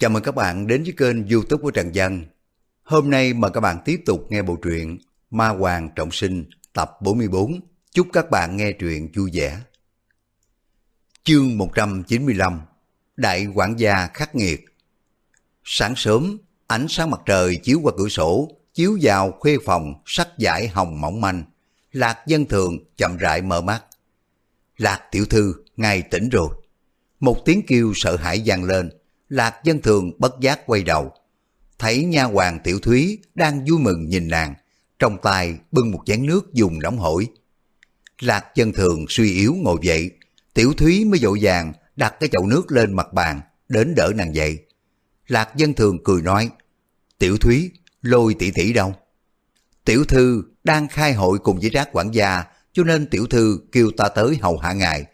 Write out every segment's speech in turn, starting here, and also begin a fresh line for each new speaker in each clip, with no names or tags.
Chào mừng các bạn đến với kênh youtube của Trần Dân. Hôm nay mời các bạn tiếp tục nghe bộ truyện Ma Hoàng Trọng Sinh tập 44. Chúc các bạn nghe truyện vui vẻ. Chương 195 Đại quản gia khắc nghiệt Sáng sớm, ánh sáng mặt trời chiếu qua cửa sổ, chiếu vào khuê phòng sắc giải hồng mỏng manh. Lạc dân thường chậm rãi mở mắt. Lạc tiểu thư, ngài tỉnh rồi. Một tiếng kêu sợ hãi vang lên, Lạc dân thường bất giác quay đầu. Thấy nha hoàng tiểu thúy đang vui mừng nhìn nàng, trong tay bưng một chén nước dùng nóng hổi. Lạc dân thường suy yếu ngồi dậy, tiểu thúy mới dội vàng đặt cái chậu nước lên mặt bàn, đến đỡ nàng dậy. Lạc dân thường cười nói, tiểu thúy, lôi tỷ tỷ đâu? Tiểu thư đang khai hội cùng với rác quản gia, cho nên tiểu thư kêu ta tới hầu hạ ngài.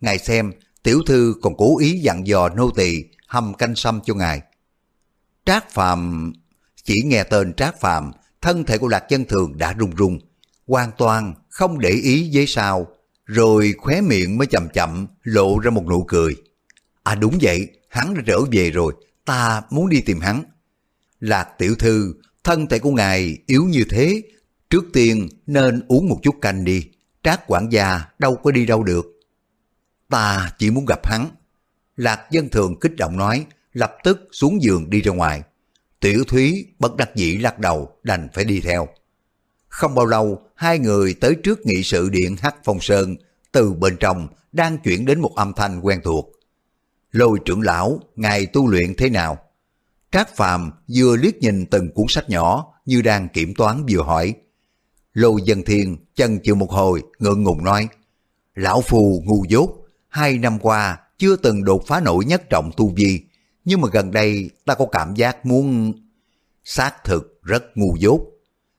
Ngài xem, tiểu thư còn cố ý dặn dò nô tỳ hầm canh sâm cho ngài. Trác Phàm chỉ nghe tên Trác Phàm, thân thể của Lạc Chân Thường đã run run, hoàn toàn không để ý với sao, rồi khóe miệng mới chậm chậm lộ ra một nụ cười. À đúng vậy, hắn đã trở về rồi, ta muốn đi tìm hắn. Lạc tiểu thư, thân thể của ngài yếu như thế, trước tiên nên uống một chút canh đi, trác quản gia đâu có đi đâu được. Ta chỉ muốn gặp hắn. Lạc dân thường kích động nói, lập tức xuống giường đi ra ngoài. Tiểu Thúy bất đắc dĩ lắc đầu, đành phải đi theo. Không bao lâu, hai người tới trước nghị sự điện Hắc Phong Sơn, từ bên trong đang chuyển đến một âm thanh quen thuộc. Lôi trưởng lão, ngài tu luyện thế nào? Trác Phàm vừa liếc nhìn từng cuốn sách nhỏ như đang kiểm toán vừa hỏi. Lôi dân thiên chân chịu một hồi ngượng ngùng nói Lão phù ngu dốt, hai năm qua chưa từng đột phá nổi nhất trọng tu vi, nhưng mà gần đây ta có cảm giác muốn... Xác thực rất ngu dốt.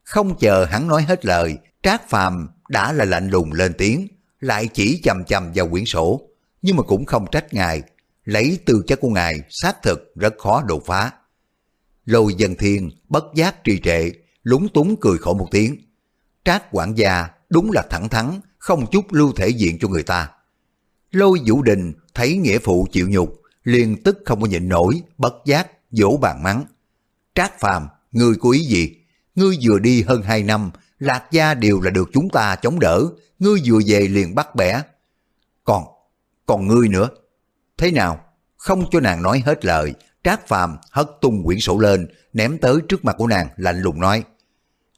Không chờ hắn nói hết lời, Trác Phàm đã là lạnh lùng lên tiếng, lại chỉ chầm chầm vào quyển sổ, nhưng mà cũng không trách ngài, lấy tư chất của ngài xác thực rất khó đột phá. Lôi dân thiên bất giác trì trệ, lúng túng cười khổ một tiếng. Trác quản gia đúng là thẳng thắn, không chút lưu thể diện cho người ta. Lôi Vũ Đình thấy nghĩa phụ chịu nhục, liền tức không có nhịn nổi, bất giác, dỗ bàn mắng. Trác Phàm, ngươi có ý gì? Ngươi vừa đi hơn hai năm, Lạc Gia đều là được chúng ta chống đỡ, ngươi vừa về liền bắt bẻ. Còn, còn ngươi nữa. Thế nào? Không cho nàng nói hết lời, Trác Phàm hất tung quyển sổ lên, ném tới trước mặt của nàng, lạnh lùng nói.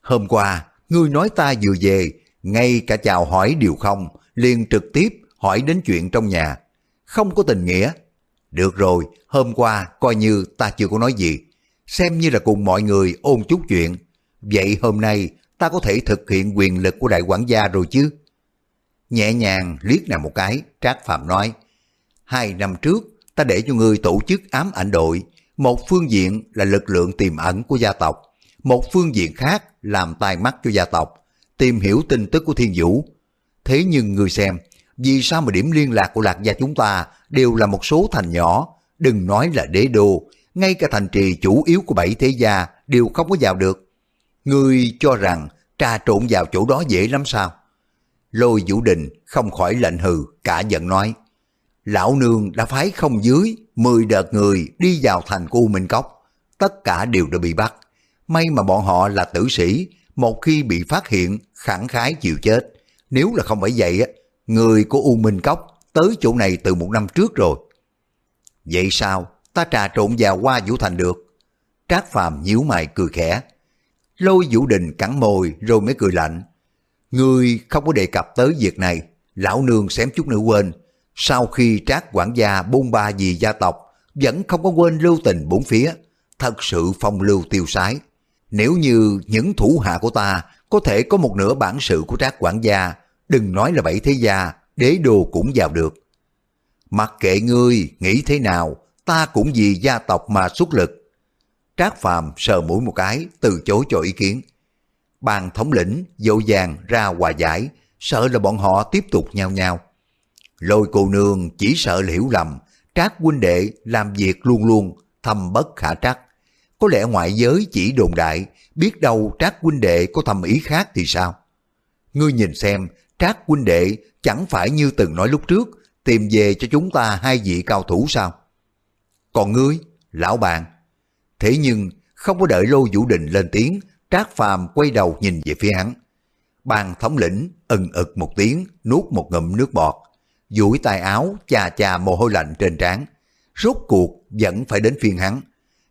Hôm qua, ngươi nói ta vừa về, ngay cả chào hỏi đều không, liền trực tiếp hỏi đến chuyện trong nhà. Không có tình nghĩa. Được rồi, hôm qua coi như ta chưa có nói gì. Xem như là cùng mọi người ôn chút chuyện. Vậy hôm nay ta có thể thực hiện quyền lực của đại quản gia rồi chứ? Nhẹ nhàng liếc nàng một cái, Trác Phạm nói. Hai năm trước, ta để cho ngươi tổ chức ám ảnh đội. Một phương diện là lực lượng tiềm ẩn của gia tộc. Một phương diện khác làm tai mắt cho gia tộc. Tìm hiểu tin tức của thiên vũ. Thế nhưng ngươi xem, vì sao mà điểm liên lạc của lạc gia chúng ta đều là một số thành nhỏ, đừng nói là đế đô, ngay cả thành trì chủ yếu của bảy thế gia đều không có vào được. Ngươi cho rằng trà trộn vào chỗ đó dễ lắm sao? Lôi Vũ Đình không khỏi lệnh hừ, cả giận nói. Lão nương đã phái không dưới 10 đợt người đi vào thành của U Minh Cốc. Tất cả đều đã bị bắt. May mà bọn họ là tử sĩ, một khi bị phát hiện khẳng khái chịu chết. Nếu là không phải vậy á, người của U Minh Cốc tới chỗ này từ một năm trước rồi. Vậy sao ta trà trộn vào qua Vũ Thành được? Trác Phàm nhíu mày cười khẽ. Lôi Vũ Đình cắn môi rồi mới cười lạnh. Ngươi không có đề cập tới việc này, lão nương xém chút nữa quên. Sau khi trác quản gia bôn ba vì gia tộc, vẫn không có quên lưu tình bốn phía, thật sự phong lưu tiêu sái. Nếu như những thủ hạ của ta có thể có một nửa bản sự của trác quản gia, đừng nói là bảy thế gia, đế đồ cũng vào được. Mặc kệ ngươi nghĩ thế nào, ta cũng vì gia tộc mà xuất lực. Trác Phàm sờ mũi một cái, từ chối cho ý kiến. Bàn thống lĩnh dỗ dàng ra hòa giải, sợ là bọn họ tiếp tục nhau nhau. Lôi cô nương chỉ sợ là hiểu lầm, Trác huynh đệ làm việc luôn luôn thầm bất khả trắc. Có lẽ ngoại giới chỉ đồn đại, biết đâu Trác huynh đệ có thầm ý khác thì sao? Ngươi nhìn xem, Trác huynh đệ chẳng phải như từng nói lúc trước, tìm về cho chúng ta hai vị cao thủ sao? Còn ngươi, lão bạn. Thế nhưng không có đợi Lô Vũ Đình lên tiếng, Trác Phàm quay đầu nhìn về phía hắn. Bàn thống lĩnh ừng ực một tiếng, nuốt một ngụm nước bọt, duỗi tay áo chà chà mồ hôi lạnh trên trán. Rốt cuộc vẫn phải đến phiên hắn.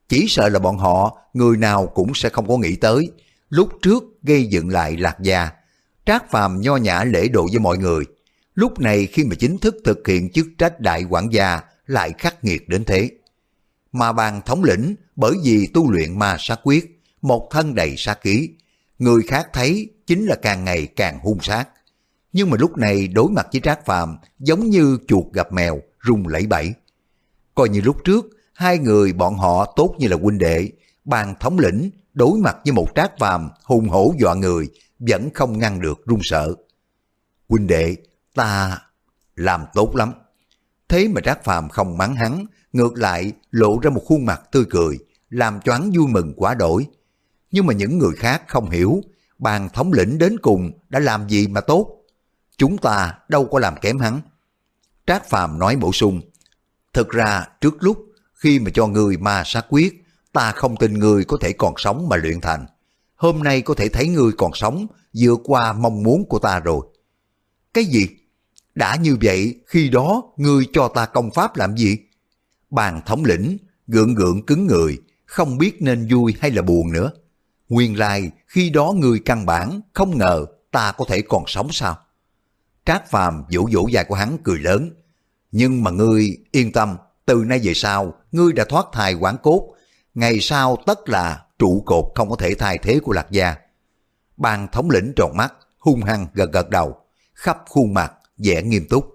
Chỉ sợ là bọn họ, người nào cũng sẽ không có nghĩ tới. Lúc trước gây dựng lại lạc gia, Trác Phàm nho nhã lễ độ với mọi người. Lúc này khi mà chính thức thực hiện chức trách đại quản gia lại khắc nghiệt đến thế. Mà bàn thống lĩnh bởi vì tu luyện ma sát quyết, một thân đầy sát khí, người khác thấy chính là càng ngày càng hung sát. Nhưng mà lúc này đối mặt với Trác Phàm giống như chuột gặp mèo, rung lẫy bẫy. Coi như lúc trước, hai người bọn họ tốt như là huynh đệ, bàn thống lĩnh đối mặt với một Trác Phàm hùng hổ dọa người, vẫn không ngăn được run sợ. Huynh đệ, ta làm tốt lắm. Thế mà Trác Phàm không mắng hắn, ngược lại lộ ra một khuôn mặt tươi cười, làm cho hắn vui mừng quá đổi. Nhưng mà những người khác không hiểu, bàn thống lĩnh đến cùng đã làm gì mà tốt. Chúng ta đâu có làm kém hắn. Trác Phàm nói bổ sung, thực ra trước lúc khi mà cho người ma sát quyết, ta không tin người có thể còn sống mà luyện thành. Hôm nay có thể thấy người còn sống vượt qua mong muốn của ta rồi. Cái gì? Đã như vậy, khi đó ngươi cho ta công pháp làm gì? Bàn thống lĩnh, gượng gượng cứng người, không biết nên vui hay là buồn nữa. Nguyên lai, khi đó ngươi căn bản, không ngờ ta có thể còn sống sao? Trác Phàm vỗ vỗ dài của hắn cười lớn. Nhưng mà ngươi yên tâm, từ nay về sau, ngươi đã thoát thai quán cốt. Ngày sau tất là trụ cột không có thể thay thế của Lạc Gia. Ban thống lĩnh tròn mắt, hung hăng gật gật đầu, khắp khuôn mặt, vẻ nghiêm túc.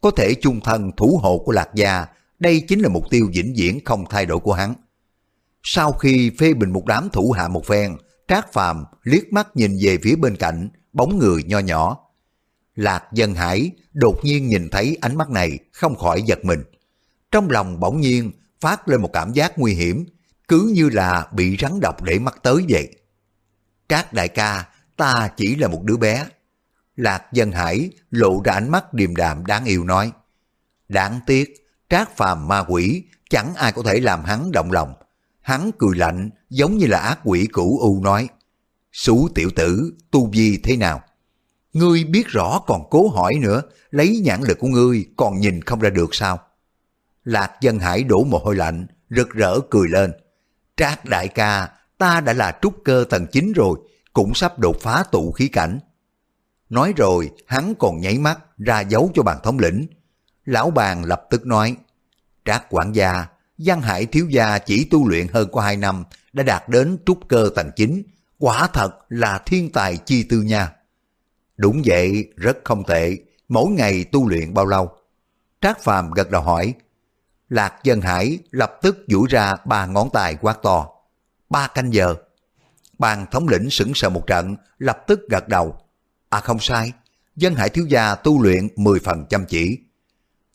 Có thể chung thân thủ hộ của Lạc Gia, đây chính là mục tiêu vĩnh viễn không thay đổi của hắn. Sau khi phê bình một đám thủ hạ một phen, Trác Phàm liếc mắt nhìn về phía bên cạnh, bóng người nho nhỏ. Lạc Dân Hải đột nhiên nhìn thấy ánh mắt này không khỏi giật mình. Trong lòng bỗng nhiên phát lên một cảm giác nguy hiểm, cứ như là bị rắn độc để mắt tới vậy. Trác đại ca, ta chỉ là một đứa bé. Lạc Dân Hải lộ ra ánh mắt điềm đạm đáng yêu nói. Đáng tiếc, trác phàm ma quỷ, chẳng ai có thể làm hắn động lòng. Hắn cười lạnh, giống như là ác quỷ cũ u nói. Sú tiểu tử, tu vi thế nào? Ngươi biết rõ còn cố hỏi nữa, lấy nhãn lực của ngươi còn nhìn không ra được sao? Lạc Dân Hải đổ mồ hôi lạnh, rực rỡ cười lên. Trác đại ca, ta đã là trúc cơ tầng 9 rồi, cũng sắp đột phá tụ khí cảnh. Nói rồi, hắn còn nháy mắt ra dấu cho bàn thống lĩnh. Lão bàn lập tức nói, Trác quản gia, Giang Hải thiếu gia chỉ tu luyện hơn có 2 năm đã đạt đến trúc cơ tầng 9, quả thật là thiên tài chi tư nha. Đúng vậy, rất không tệ, mỗi ngày tu luyện bao lâu? Trác Phàm gật đầu hỏi. Lạc Dân Hải lập tức duỗi ra ba ngón tay quát to. Ba canh giờ. Bàn thống lĩnh sững sờ một trận, lập tức gật đầu. À không sai, Dân Hải thiếu gia tu luyện 10 phần chăm chỉ.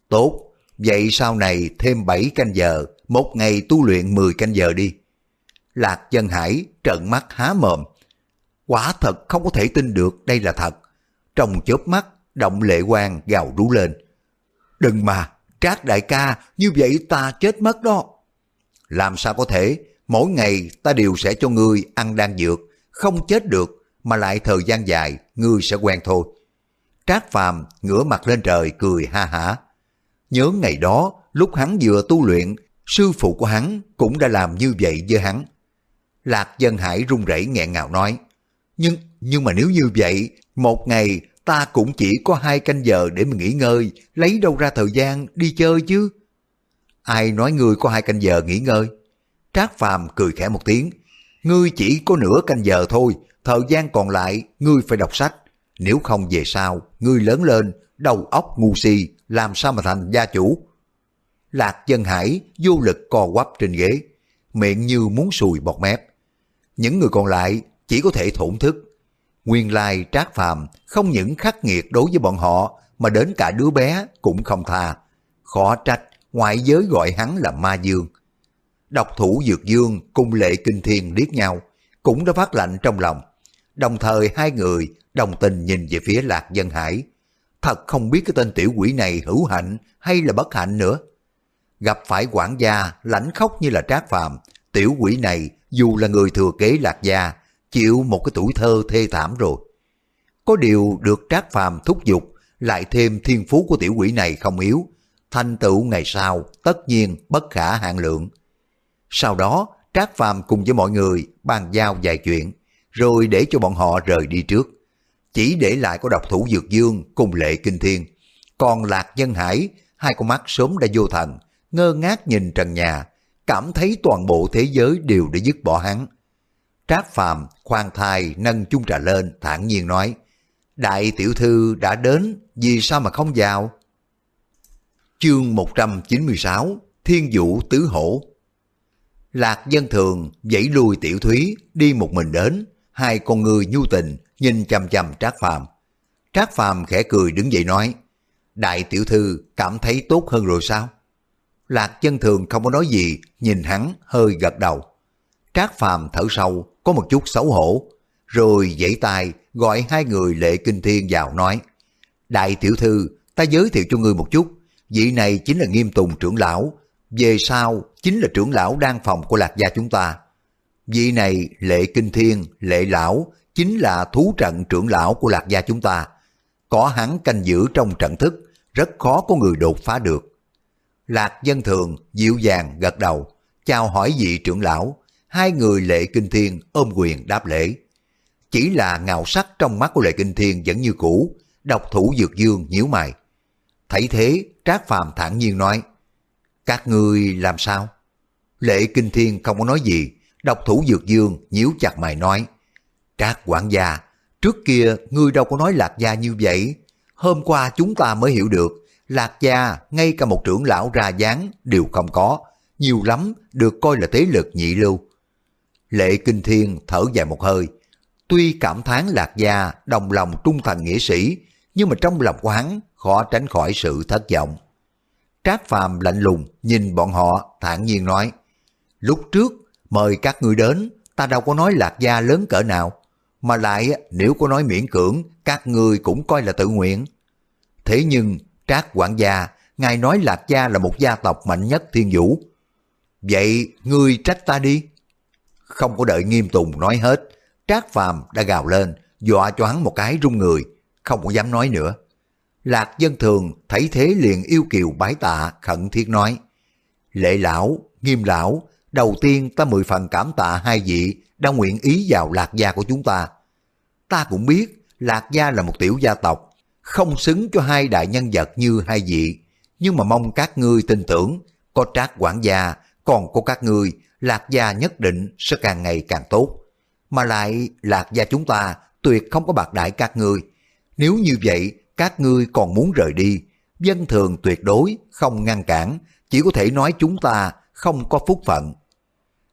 Tốt, vậy sau này thêm 7 canh giờ, một ngày tu luyện 10 canh giờ đi. Lạc Dân Hải trợn mắt há mồm. Quả thật không có thể tin được đây là thật. Trong chớp mắt, động lệ quang gào rú lên. Đừng mà, Trác đại ca, như vậy ta chết mất đó. Làm sao có thể, mỗi ngày ta đều sẽ cho ngươi ăn đan dược, không chết được, mà lại thời gian dài, ngươi sẽ quen thôi. Trác Phàm ngửa mặt lên trời cười ha hả. Nhớ ngày đó, lúc hắn vừa tu luyện, sư phụ của hắn cũng đã làm như vậy với hắn. Lạc Dân Hải run rẩy nghẹn ngào nói, nhưng nhưng mà nếu như vậy, một ngày ta cũng chỉ có hai canh giờ để mà nghỉ ngơi, lấy đâu ra thời gian đi chơi chứ? Ai nói ngươi có hai canh giờ nghỉ ngơi? Trác Phàm cười khẽ một tiếng, ngươi chỉ có nửa canh giờ thôi, thời gian còn lại ngươi phải đọc sách. Nếu không về sau, ngươi lớn lên, đầu óc ngu si, làm sao mà thành gia chủ? Lạc dân hải vô lực co quắp trên ghế, miệng như muốn sùi bọt mép. Những người còn lại chỉ có thể thổn thức. Nguyên lai trác phàm không những khắc nghiệt đối với bọn họ mà đến cả đứa bé cũng không tha. Khó trách, ngoại giới gọi hắn là ma dương. Độc thủ Dược Dương cùng lệ kinh thiên liếc nhau, cũng đã phát lạnh trong lòng. Đồng thời hai người đồng tình nhìn về phía Lạc Dân Hải. Thật không biết cái tên tiểu quỷ này hữu hạnh hay là bất hạnh nữa. gặp phải quản gia lãnh khóc như là trác phàm, tiểu quỷ này dù là người thừa kế lạc gia, chịu một cái tuổi thơ thê thảm rồi. Có điều được trác phàm thúc giục, lại thêm thiên phú của tiểu quỷ này không yếu, thành tựu ngày sau tất nhiên bất khả hạn lượng. Sau đó, Trác Phàm cùng với mọi người bàn giao vài chuyện, rồi để cho bọn họ rời đi trước. Chỉ để lại có độc thủ Dược Dương cùng Lệ Kinh Thiên. Còn Lạc Dân Hải, hai con mắt sớm đã vô thần, ngơ ngác nhìn trần nhà, cảm thấy toàn bộ thế giới đều đã dứt bỏ hắn. Trác Phàm khoan thai nâng chung trà lên, thản nhiên nói, Đại tiểu thư đã đến, vì sao mà không vào? Chương 196 Thiên Vũ Tứ Hổ Lạc dân thường dãy lùi tiểu thúy đi một mình đến, hai con người nhu tình nhìn chằm chằm Trác Phàm. Trác Phàm khẽ cười đứng dậy nói, Đại tiểu thư cảm thấy tốt hơn rồi sao? Lạc dân thường không có nói gì, nhìn hắn hơi gật đầu. Trác Phàm thở sâu, có một chút xấu hổ, rồi dãy tay gọi hai người lệ kinh thiên vào nói, Đại tiểu thư, ta giới thiệu cho ngươi một chút, vị này chính là nghiêm tùng trưởng lão, về sau chính là trưởng lão đang phòng của lạc gia chúng ta. Vị này lệ kinh thiên, lệ lão, chính là thú trận trưởng lão của lạc gia chúng ta. Có hắn canh giữ trong trận thức, rất khó có người đột phá được. Lạc dân thường dịu dàng gật đầu, chào hỏi vị trưởng lão, hai người lệ kinh thiên ôm quyền đáp lễ. Chỉ là ngào sắc trong mắt của lệ kinh thiên vẫn như cũ, độc thủ dược dương nhíu mày. Thấy thế, Trác Phàm thản nhiên nói, các ngươi làm sao? Lệ Kinh Thiên không có nói gì, độc thủ Dược Dương nhíu chặt mày nói, Trác quản gia, trước kia ngươi đâu có nói lạc gia như vậy, hôm qua chúng ta mới hiểu được, lạc gia ngay cả một trưởng lão ra dáng đều không có, nhiều lắm được coi là thế lực nhị lưu. Lệ Kinh Thiên thở dài một hơi, tuy cảm thán lạc gia đồng lòng trung thành nghĩa sĩ, nhưng mà trong lòng của hắn khó tránh khỏi sự thất vọng. Trác Phàm lạnh lùng nhìn bọn họ thản nhiên nói, lúc trước mời các ngươi đến, ta đâu có nói lạc gia lớn cỡ nào, mà lại nếu có nói miễn cưỡng, các ngươi cũng coi là tự nguyện. Thế nhưng Trác quản gia, ngài nói lạc gia là một gia tộc mạnh nhất thiên vũ. Vậy ngươi trách ta đi. Không có đợi nghiêm tùng nói hết, Trác Phàm đã gào lên, dọa cho hắn một cái rung người, không có dám nói nữa. Lạc dân thường thấy thế liền yêu kiều bái tạ khẩn thiết nói. Lệ lão, nghiêm lão, đầu tiên ta mười phần cảm tạ hai vị đã nguyện ý vào lạc gia của chúng ta. Ta cũng biết lạc gia là một tiểu gia tộc, không xứng cho hai đại nhân vật như hai vị. Nhưng mà mong các ngươi tin tưởng, có trác quản gia, còn có các ngươi, lạc gia nhất định sẽ càng ngày càng tốt. Mà lại lạc gia chúng ta tuyệt không có bạc đại các ngươi. Nếu như vậy các ngươi còn muốn rời đi, dân thường tuyệt đối không ngăn cản, chỉ có thể nói chúng ta không có phúc phận.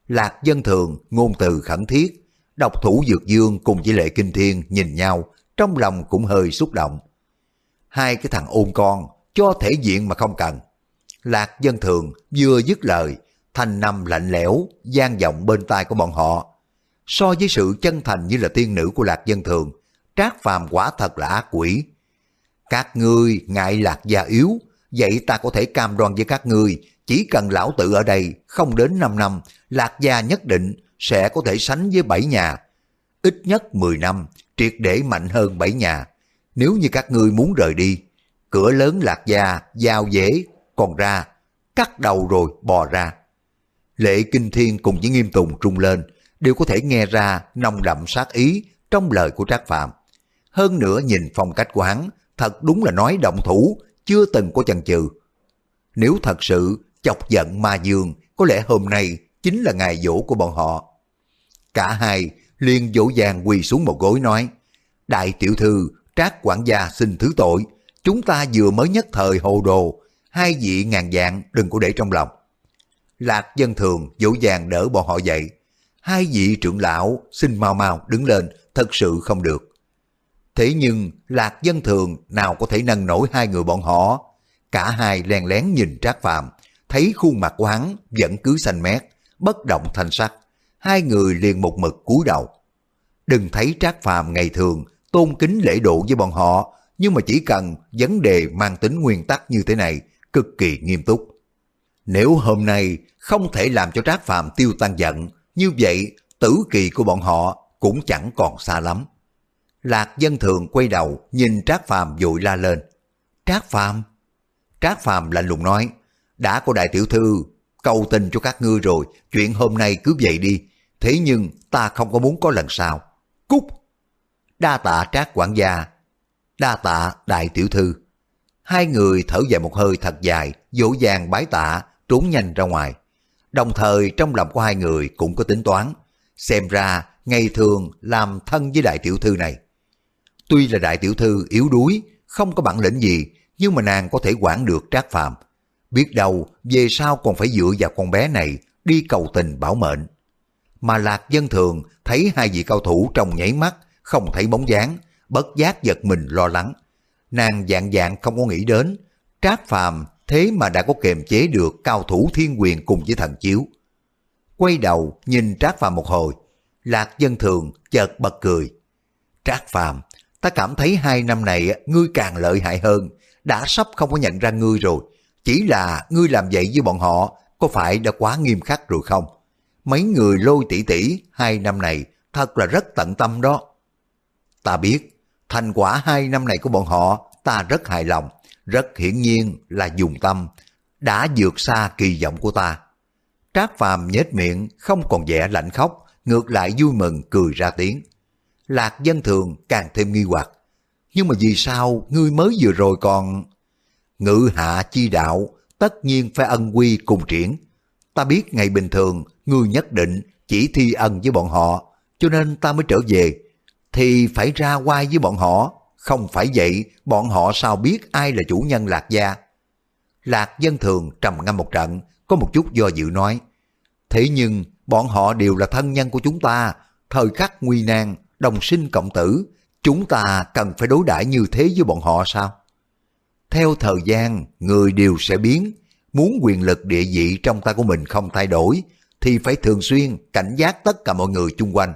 Lạc dân thường ngôn từ khẩn thiết, độc thủ dược dương cùng với lệ kinh thiên nhìn nhau, trong lòng cũng hơi xúc động. Hai cái thằng ôn con, cho thể diện mà không cần. Lạc dân thường vừa dứt lời, thanh năm lạnh lẽo, gian vọng bên tai của bọn họ. So với sự chân thành như là tiên nữ của lạc dân thường, trác phàm quả thật là ác quỷ. Các ngươi ngại lạc gia yếu, vậy ta có thể cam đoan với các ngươi, chỉ cần lão tự ở đây không đến 5 năm, lạc gia nhất định sẽ có thể sánh với bảy nhà. Ít nhất 10 năm, triệt để mạnh hơn bảy nhà. Nếu như các ngươi muốn rời đi, cửa lớn lạc gia, giao dễ, còn ra, cắt đầu rồi bò ra. Lệ Kinh Thiên cùng với Nghiêm Tùng trung lên, đều có thể nghe ra nồng đậm sát ý trong lời của Trác Phạm. Hơn nữa nhìn phong cách của hắn, thật đúng là nói động thủ, chưa từng có chần chừ. Nếu thật sự chọc giận ma dương, có lẽ hôm nay chính là ngày dỗ của bọn họ. Cả hai liền dỗ dàng quỳ xuống một gối nói, Đại tiểu thư, trác quản gia xin thứ tội, chúng ta vừa mới nhất thời hồ đồ, hai vị ngàn dạng đừng có để trong lòng. Lạc dân thường dỗ dàng đỡ bọn họ dậy. Hai vị trưởng lão xin mau mau đứng lên, thật sự không được. Thế nhưng lạc dân thường nào có thể nâng nổi hai người bọn họ. Cả hai len lén nhìn Trác Phàm thấy khuôn mặt của hắn vẫn cứ xanh mét, bất động thanh sắc. Hai người liền một mực cúi đầu. Đừng thấy Trác Phàm ngày thường tôn kính lễ độ với bọn họ, nhưng mà chỉ cần vấn đề mang tính nguyên tắc như thế này, cực kỳ nghiêm túc. Nếu hôm nay không thể làm cho Trác Phàm tiêu tan giận, như vậy tử kỳ của bọn họ cũng chẳng còn xa lắm. Lạc dân thường quay đầu nhìn Trác Phàm vội la lên. Trác Phàm Trác Phàm lạnh lùng nói, đã có đại tiểu thư cầu tình cho các ngươi rồi, chuyện hôm nay cứ vậy đi. Thế nhưng ta không có muốn có lần sau. Cút! Đa tạ Trác quản gia, đa tạ đại tiểu thư. Hai người thở dài một hơi thật dài, dỗ dàng bái tạ, trốn nhanh ra ngoài. Đồng thời trong lòng của hai người cũng có tính toán. Xem ra ngày thường làm thân với đại tiểu thư này. Tuy là đại tiểu thư yếu đuối, không có bản lĩnh gì, nhưng mà nàng có thể quản được trác phàm. Biết đâu về sau còn phải dựa vào con bé này đi cầu tình bảo mệnh. Mà lạc dân thường thấy hai vị cao thủ trong nháy mắt, không thấy bóng dáng, bất giác giật mình lo lắng. Nàng dạng dạng không có nghĩ đến, trác phàm thế mà đã có kềm chế được cao thủ thiên quyền cùng với thần chiếu. Quay đầu nhìn trác phàm một hồi, lạc dân thường chợt bật cười. Trác phàm, ta cảm thấy hai năm này ngươi càng lợi hại hơn, đã sắp không có nhận ra ngươi rồi. Chỉ là ngươi làm vậy với bọn họ có phải đã quá nghiêm khắc rồi không? Mấy người lôi tỷ tỷ hai năm này thật là rất tận tâm đó. Ta biết, thành quả hai năm này của bọn họ ta rất hài lòng, rất hiển nhiên là dùng tâm, đã vượt xa kỳ vọng của ta. Trác Phàm nhếch miệng không còn vẻ lạnh khóc, ngược lại vui mừng cười ra tiếng. Lạc dân thường càng thêm nghi hoặc. Nhưng mà vì sao ngươi mới vừa rồi còn... Ngự hạ chi đạo, tất nhiên phải ân quy cùng triển. Ta biết ngày bình thường, ngươi nhất định chỉ thi ân với bọn họ, cho nên ta mới trở về. Thì phải ra quay với bọn họ, không phải vậy bọn họ sao biết ai là chủ nhân Lạc Gia. Lạc dân thường trầm ngâm một trận, có một chút do dự nói. Thế nhưng bọn họ đều là thân nhân của chúng ta, thời khắc nguy nan, đồng sinh cộng tử, chúng ta cần phải đối đãi như thế với bọn họ sao? Theo thời gian, người đều sẽ biến, muốn quyền lực địa vị trong tay của mình không thay đổi, thì phải thường xuyên cảnh giác tất cả mọi người chung quanh.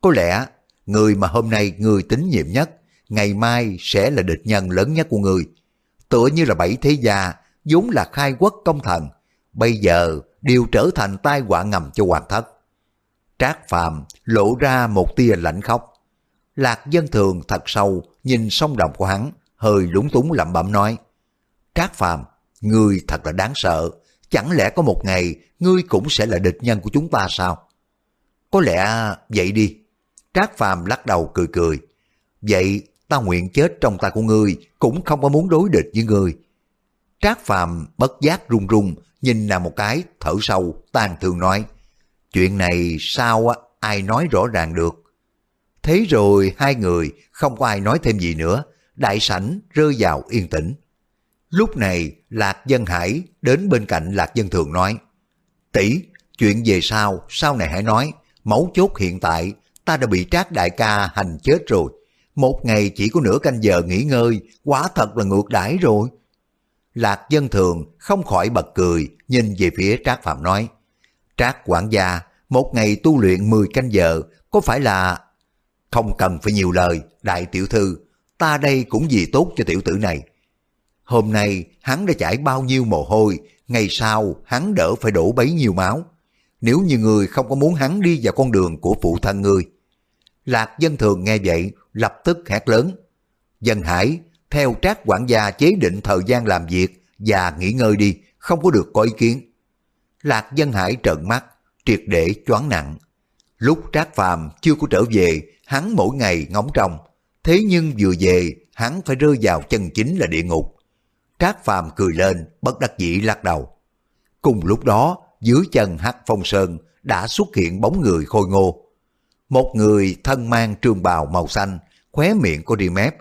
Có lẽ, người mà hôm nay người tín nhiệm nhất, ngày mai sẽ là địch nhân lớn nhất của người. Tựa như là bảy thế gia, vốn là khai quốc công thần, bây giờ đều trở thành tai họa ngầm cho hoàng thất. Trác Phàm lộ ra một tia lạnh khóc. Lạc dân thường thật sâu nhìn sông đồng của hắn, hơi lúng túng lẩm bẩm nói. Trác Phàm, ngươi thật là đáng sợ, chẳng lẽ có một ngày ngươi cũng sẽ là địch nhân của chúng ta sao? Có lẽ vậy đi. Trác Phàm lắc đầu cười cười. Vậy ta nguyện chết trong tay của ngươi cũng không có muốn đối địch với ngươi. Trác Phàm bất giác run run nhìn nàng một cái thở sâu tàn Thường nói. Chuyện này sao ai nói rõ ràng được. Thế rồi hai người không có ai nói thêm gì nữa, đại sảnh rơi vào yên tĩnh. Lúc này Lạc Dân Hải đến bên cạnh Lạc Dân Thường nói, tỷ chuyện về sau, sau này hãy nói, mấu chốt hiện tại, ta đã bị trác đại ca hành chết rồi. Một ngày chỉ có nửa canh giờ nghỉ ngơi, quá thật là ngược đãi rồi. Lạc Dân Thường không khỏi bật cười, nhìn về phía Trác Phạm nói, Trác quản gia, một ngày tu luyện 10 canh giờ, có phải là... Không cần phải nhiều lời, đại tiểu thư, ta đây cũng vì tốt cho tiểu tử này. Hôm nay hắn đã chảy bao nhiêu mồ hôi, ngày sau hắn đỡ phải đổ bấy nhiêu máu. Nếu như người không có muốn hắn đi vào con đường của phụ thân người Lạc dân thường nghe vậy, lập tức hét lớn. Dân Hải, theo trác quản gia chế định thời gian làm việc và nghỉ ngơi đi, không có được có ý kiến. Lạc dân Hải trợn mắt, triệt để choáng nặng. Lúc Trác Phàm chưa có trở về, hắn mỗi ngày ngóng trông. Thế nhưng vừa về, hắn phải rơi vào chân chính là địa ngục. Trác Phàm cười lên, bất đắc dĩ lắc đầu. Cùng lúc đó, dưới chân Hắc Phong Sơn đã xuất hiện bóng người khôi ngô. Một người thân mang trường bào màu xanh, khóe miệng có đi mép,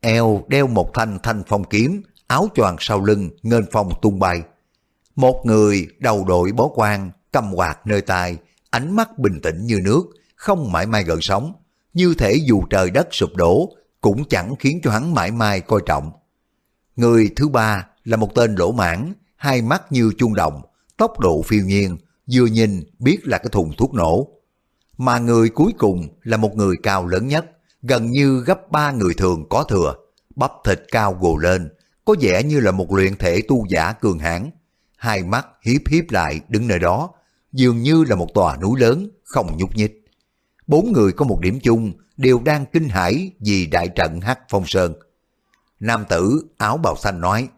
eo đeo một thanh thanh phong kiếm, áo choàng sau lưng, ngên phong tung bay. Một người đầu đội bó quan, cầm quạt nơi tai, ánh mắt bình tĩnh như nước, không mãi mai gợn sóng, như thể dù trời đất sụp đổ, cũng chẳng khiến cho hắn mãi mai coi trọng. Người thứ ba là một tên lỗ mãn, hai mắt như chuông đồng, tốc độ phiêu nhiên, vừa nhìn biết là cái thùng thuốc nổ. Mà người cuối cùng là một người cao lớn nhất, gần như gấp ba người thường có thừa, bắp thịt cao gồ lên, có vẻ như là một luyện thể tu giả cường hãn. hai mắt hiếp hiếp lại đứng nơi đó, dường như là một tòa núi lớn, không nhúc nhích. Bốn người có một điểm chung, đều đang kinh hãi vì đại trận hắc phong sơn. Nam tử áo bào xanh nói,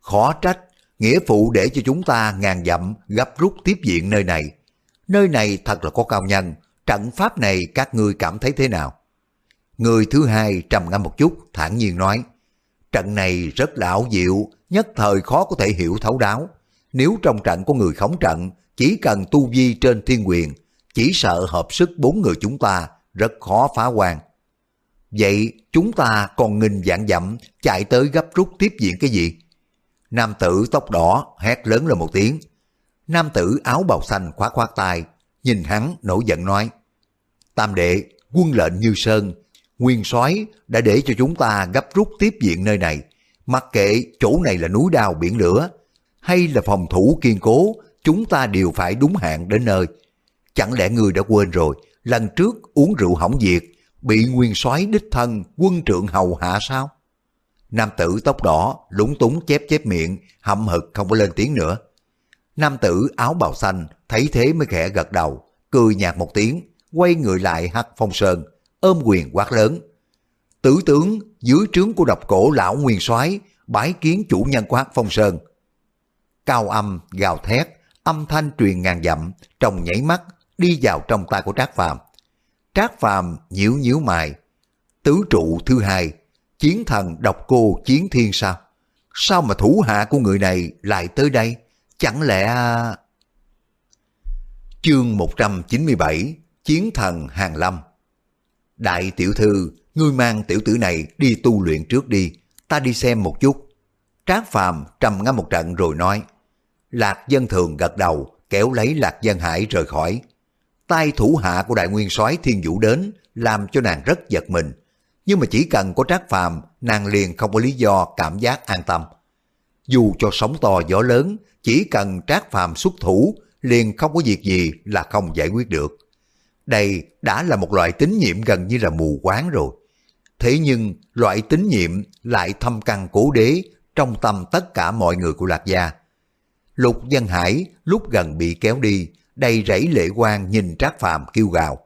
khó trách, nghĩa phụ để cho chúng ta ngàn dặm gấp rút tiếp diện nơi này. Nơi này thật là có cao nhân, trận pháp này các ngươi cảm thấy thế nào? Người thứ hai trầm ngâm một chút, thản nhiên nói, trận này rất là ảo diệu, nhất thời khó có thể hiểu thấu đáo. Nếu trong trận có người khống trận, chỉ cần tu vi trên thiên quyền, chỉ sợ hợp sức bốn người chúng ta rất khó phá quan. Vậy chúng ta còn nghìn dạng dặm chạy tới gấp rút tiếp diện cái gì? Nam tử tóc đỏ hét lớn lên một tiếng. Nam tử áo bào xanh khoát khoát tay, nhìn hắn nổi giận nói. Tam đệ, quân lệnh như sơn, nguyên soái đã để cho chúng ta gấp rút tiếp diện nơi này. Mặc kệ chỗ này là núi đao biển lửa, hay là phòng thủ kiên cố, chúng ta đều phải đúng hạn đến nơi. Chẳng lẽ người đã quên rồi, lần trước uống rượu hỏng diệt, bị nguyên soái đích thân quân trượng hầu hạ sao? Nam tử tóc đỏ lúng túng chép chép miệng, hậm hực không có lên tiếng nữa. Nam tử áo bào xanh thấy thế mới khẽ gật đầu, cười nhạt một tiếng, quay người lại hắc phong sơn, ôm quyền quát lớn. Tử tướng dưới trướng của độc cổ lão nguyên soái bái kiến chủ nhân của hắc phong sơn. Cao âm gào thét, âm thanh truyền ngàn dặm, trong nhảy mắt đi vào trong tay của Trác Phàm. Trác Phàm nhíu nhíu mày. Tứ trụ thứ hai, chiến thần độc cô chiến thiên sao? Sao mà thủ hạ của người này lại tới đây? Chẳng lẽ... À, chương 197 Chiến thần Hàng Lâm Đại tiểu thư, ngươi mang tiểu tử này đi tu luyện trước đi, ta đi xem một chút. Trác Phàm trầm ngâm một trận rồi nói. Lạc dân thường gật đầu, kéo lấy Lạc dân hải rời khỏi. Tay thủ hạ của đại nguyên soái thiên vũ đến, làm cho nàng rất giật mình. Nhưng mà chỉ cần có Trác Phàm, nàng liền không có lý do cảm giác an tâm. Dù cho sóng to gió lớn, chỉ cần Trác Phàm xuất thủ, liền không có việc gì là không giải quyết được. Đây đã là một loại tín nhiệm gần như là mù quáng rồi. Thế nhưng loại tín nhiệm lại thâm căn cố đế trong tâm tất cả mọi người của Lạc Gia. Lục Dân Hải lúc gần bị kéo đi, đầy rẫy lệ quan nhìn Trác Phàm kêu gào.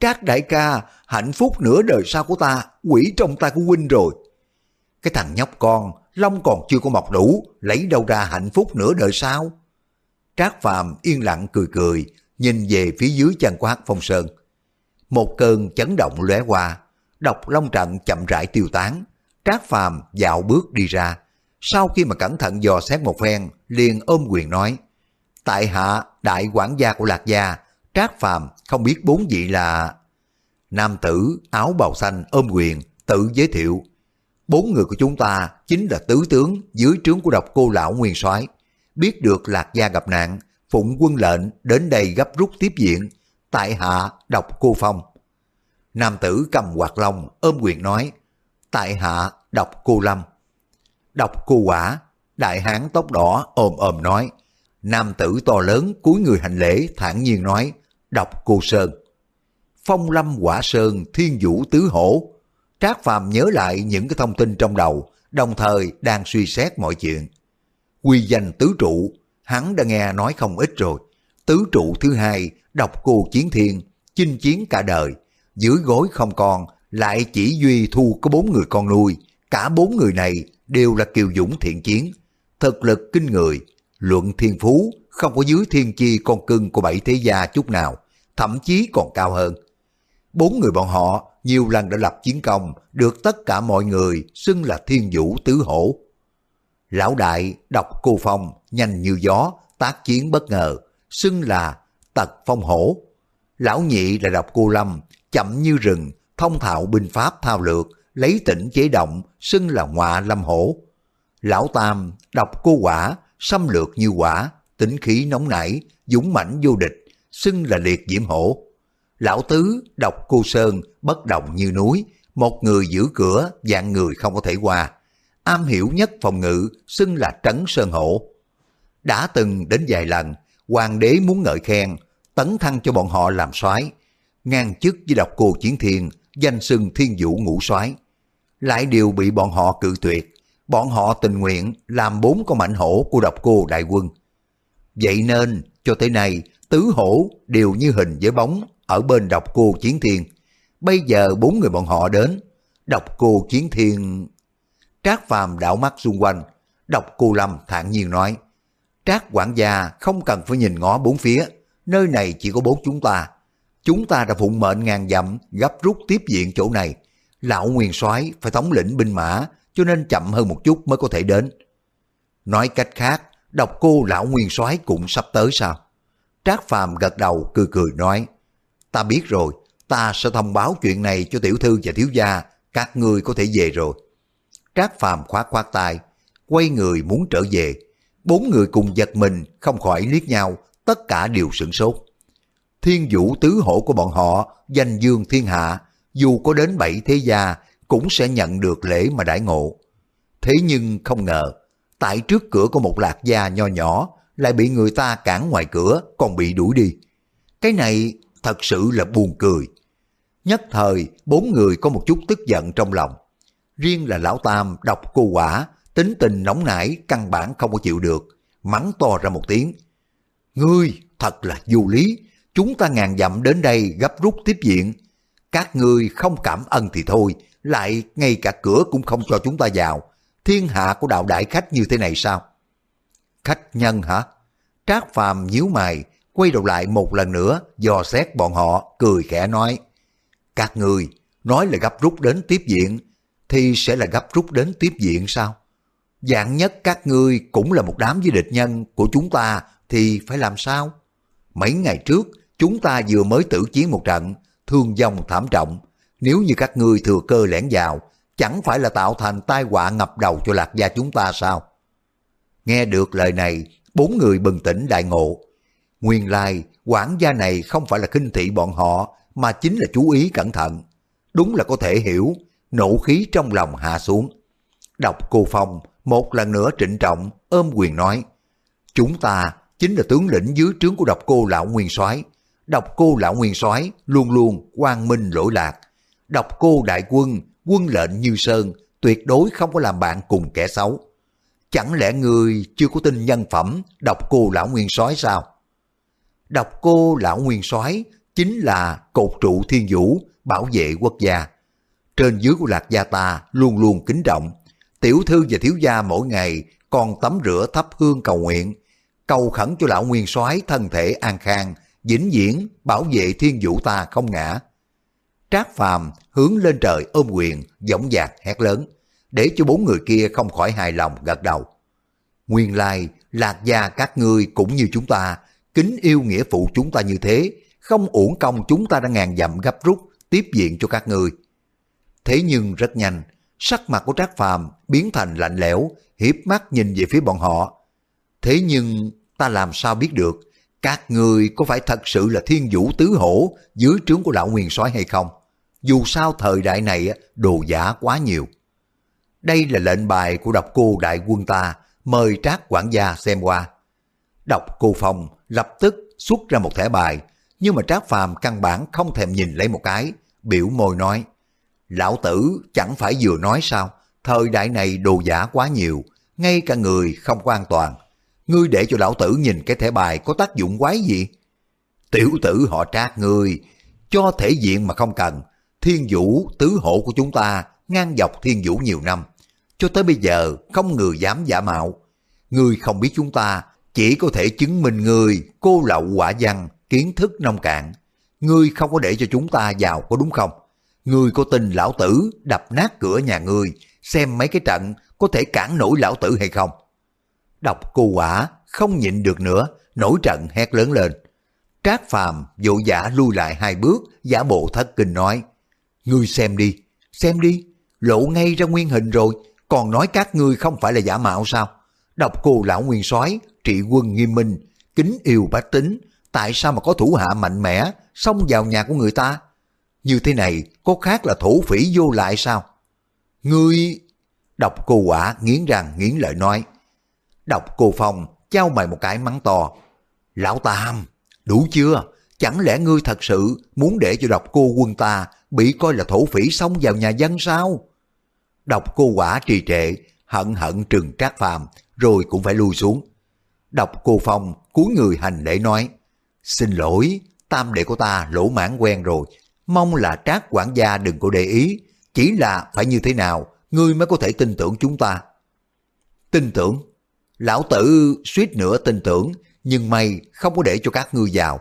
Trác đại ca, hạnh phúc nửa đời sau của ta, quỷ trong tay của huynh rồi. Cái thằng nhóc con, long còn chưa có mọc đủ, lấy đâu ra hạnh phúc nửa đời sau? Trác Phàm yên lặng cười cười, nhìn về phía dưới chân của Hắc Phong Sơn. Một cơn chấn động lóe qua, độc long trận chậm rãi tiêu tán, Trác Phàm dạo bước đi ra. Sau khi mà cẩn thận dò xét một phen, liền ôm quyền nói, Tại hạ đại quản gia của Lạc Gia, Trác Phàm không biết bốn vị là... Nam tử áo bào xanh ôm quyền, tự giới thiệu. Bốn người của chúng ta chính là tứ tướng dưới trướng của độc cô lão nguyên soái Biết được Lạc Gia gặp nạn, phụng quân lệnh đến đây gấp rút tiếp diện, tại hạ độc cô phong. Nam tử cầm quạt lông ôm quyền nói, tại hạ độc cô lâm. Độc cô quả, đại hán tóc đỏ ôm ôm nói, nam tử to lớn cúi người hành lễ thản nhiên nói, độc cô sơn. Phong lâm quả sơn thiên vũ tứ hổ. Trác phàm nhớ lại những cái thông tin trong đầu, đồng thời đang suy xét mọi chuyện. Quy danh tứ trụ, hắn đã nghe nói không ít rồi. Tứ trụ thứ hai, độc cô chiến thiên, chinh chiến cả đời. Dưới gối không còn, lại chỉ duy thu có bốn người con nuôi. Cả bốn người này đều là kiều dũng thiện chiến. Thực lực kinh người, luận thiên phú, không có dưới thiên chi con cưng của bảy thế gia chút nào, thậm chí còn cao hơn. Bốn người bọn họ nhiều lần đã lập chiến công, được tất cả mọi người xưng là thiên vũ tứ hổ. Lão đại đọc cô phong, nhanh như gió, tác chiến bất ngờ, xưng là tật phong hổ. Lão nhị là đọc cô lâm, chậm như rừng, thông thạo binh pháp thao lược, lấy tỉnh chế động, xưng là ngọa lâm hổ. Lão tam đọc cô quả, xâm lược như quả, tính khí nóng nảy, dũng mãnh vô địch, xưng là liệt diễm hổ. Lão tứ đọc cô sơn, bất động như núi, một người giữ cửa, dạng người không có thể qua. Am hiểu nhất phòng ngự, xưng là trấn sơn hổ. Đã từng đến vài lần, hoàng đế muốn ngợi khen, tấn thăng cho bọn họ làm soái ngang chức với độc cô chiến thiên, danh xưng thiên vũ ngũ soái Lại đều bị bọn họ cự tuyệt, bọn họ tình nguyện làm bốn con mảnh hổ của độc cô đại quân. Vậy nên, cho tới nay, tứ hổ đều như hình với bóng ở bên độc cô Chiến Thiên. Bây giờ bốn người bọn họ đến, độc cô Chiến Thiên... Trác Phàm đảo mắt xung quanh, độc cô Lâm thản nhiên nói, Trác quản gia không cần phải nhìn ngó bốn phía, nơi này chỉ có bốn chúng ta. Chúng ta đã phụng mệnh ngàn dặm gấp rút tiếp diện chỗ này. Lão Nguyên soái phải thống lĩnh binh mã, cho nên chậm hơn một chút mới có thể đến. Nói cách khác, độc cô lão Nguyên soái cũng sắp tới sao? Trác Phàm gật đầu cười cười nói, ta biết rồi, ta sẽ thông báo chuyện này cho tiểu thư và thiếu gia, các người có thể về rồi. Trác Phàm khoát khoát tay, quay người muốn trở về. Bốn người cùng giật mình, không khỏi liếc nhau, tất cả đều sửng sốt. Thiên vũ tứ hổ của bọn họ, danh dương thiên hạ, dù có đến bảy thế gia, cũng sẽ nhận được lễ mà đãi ngộ. Thế nhưng không ngờ, tại trước cửa có một lạc gia nho nhỏ, lại bị người ta cản ngoài cửa, còn bị đuổi đi. Cái này thật sự là buồn cười. Nhất thời, bốn người có một chút tức giận trong lòng. Riêng là lão Tam đọc cô quả, tính tình nóng nảy, căn bản không có chịu được, mắng to ra một tiếng. Ngươi, thật là vô lý, chúng ta ngàn dặm đến đây gấp rút tiếp diện. Các ngươi không cảm ơn thì thôi, lại ngay cả cửa cũng không cho chúng ta vào. Thiên hạ của đạo đại khách như thế này sao? Khách nhân hả? Trác Phàm nhíu mày, quay đầu lại một lần nữa, dò xét bọn họ, cười khẽ nói. Các người nói là gấp rút đến tiếp diện, thì sẽ là gấp rút đến tiếp diện sao? Dạng nhất các ngươi cũng là một đám với địch nhân của chúng ta thì phải làm sao? Mấy ngày trước, chúng ta vừa mới tử chiến một trận, thương vong thảm trọng. Nếu như các ngươi thừa cơ lẻn vào, chẳng phải là tạo thành tai họa ngập đầu cho lạc gia chúng ta sao? Nghe được lời này, bốn người bừng tỉnh đại ngộ. Nguyên lai, quản gia này không phải là khinh thị bọn họ, mà chính là chú ý cẩn thận. Đúng là có thể hiểu, nổ khí trong lòng hạ xuống. Đọc cô Phong, một lần nữa trịnh trọng, ôm quyền nói, chúng ta chính là tướng lĩnh dưới trướng của độc cô lão nguyên soái độc cô lão nguyên soái luôn luôn quang minh lỗi lạc độc cô đại quân quân lệnh như sơn tuyệt đối không có làm bạn cùng kẻ xấu chẳng lẽ người chưa có tin nhân phẩm độc cô lão nguyên soái sao độc cô lão nguyên soái chính là cột trụ thiên vũ bảo vệ quốc gia trên dưới của lạc gia ta luôn luôn kính trọng tiểu thư và thiếu gia mỗi ngày còn tắm rửa thắp hương cầu nguyện cầu khẩn cho lão nguyên soái thân thể an khang, vĩnh viễn bảo vệ thiên vũ ta không ngã. Trác Phàm hướng lên trời ôm quyền, dõng dạc hét lớn, để cho bốn người kia không khỏi hài lòng gật đầu. Nguyên lai, lạc gia các ngươi cũng như chúng ta, kính yêu nghĩa phụ chúng ta như thế, không uổng công chúng ta đã ngàn dặm gấp rút tiếp diện cho các người. Thế nhưng rất nhanh, sắc mặt của Trác Phàm biến thành lạnh lẽo, hiếp mắt nhìn về phía bọn họ, Thế nhưng ta làm sao biết được các người có phải thật sự là thiên vũ tứ hổ dưới trướng của lão nguyên soái hay không? Dù sao thời đại này đồ giả quá nhiều. Đây là lệnh bài của độc cô đại quân ta, mời trác quản gia xem qua đọc cô Phong lập tức xuất ra một thẻ bài, nhưng mà trác phàm căn bản không thèm nhìn lấy một cái, biểu môi nói. Lão tử chẳng phải vừa nói sao, thời đại này đồ giả quá nhiều, ngay cả người không có an toàn Ngươi để cho lão tử nhìn cái thẻ bài có tác dụng quái gì? Tiểu tử họ trác ngươi, cho thể diện mà không cần. Thiên vũ tứ hộ của chúng ta ngang dọc thiên vũ nhiều năm. Cho tới bây giờ không người dám giả mạo. Ngươi không biết chúng ta chỉ có thể chứng minh người cô lậu quả văn, kiến thức nông cạn. Ngươi không có để cho chúng ta vào có đúng không? Ngươi có tin lão tử đập nát cửa nhà ngươi, xem mấy cái trận có thể cản nổi lão tử hay không? Đọc cô quả không nhịn được nữa, nổi trận hét lớn lên. Trác phàm vội giả lui lại hai bước, giả bộ thất kinh nói. Ngươi xem đi, xem đi, lộ ngay ra nguyên hình rồi, còn nói các ngươi không phải là giả mạo sao? Đọc cô lão nguyên soái trị quân nghiêm minh, kính yêu bách tính, tại sao mà có thủ hạ mạnh mẽ, xông vào nhà của người ta? Như thế này có khác là thủ phỉ vô lại sao? Ngươi... Đọc cô quả nghiến răng nghiến lợi nói. Đọc cô Phong trao mày một cái mắng to. Lão Tam, đủ chưa? Chẳng lẽ ngươi thật sự muốn để cho độc cô quân ta bị coi là thổ phỉ xông vào nhà dân sao? Độc cô quả trì trệ, hận hận trừng trác phàm, rồi cũng phải lui xuống đọc cô Phong cúi người hành lễ nói, xin lỗi, tam đệ của ta lỗ mãn quen rồi, mong là trác quản gia đừng có để ý, chỉ là phải như thế nào, ngươi mới có thể tin tưởng chúng ta. Tin tưởng? Lão tử suýt nữa tin tưởng, nhưng may không có để cho các ngươi vào.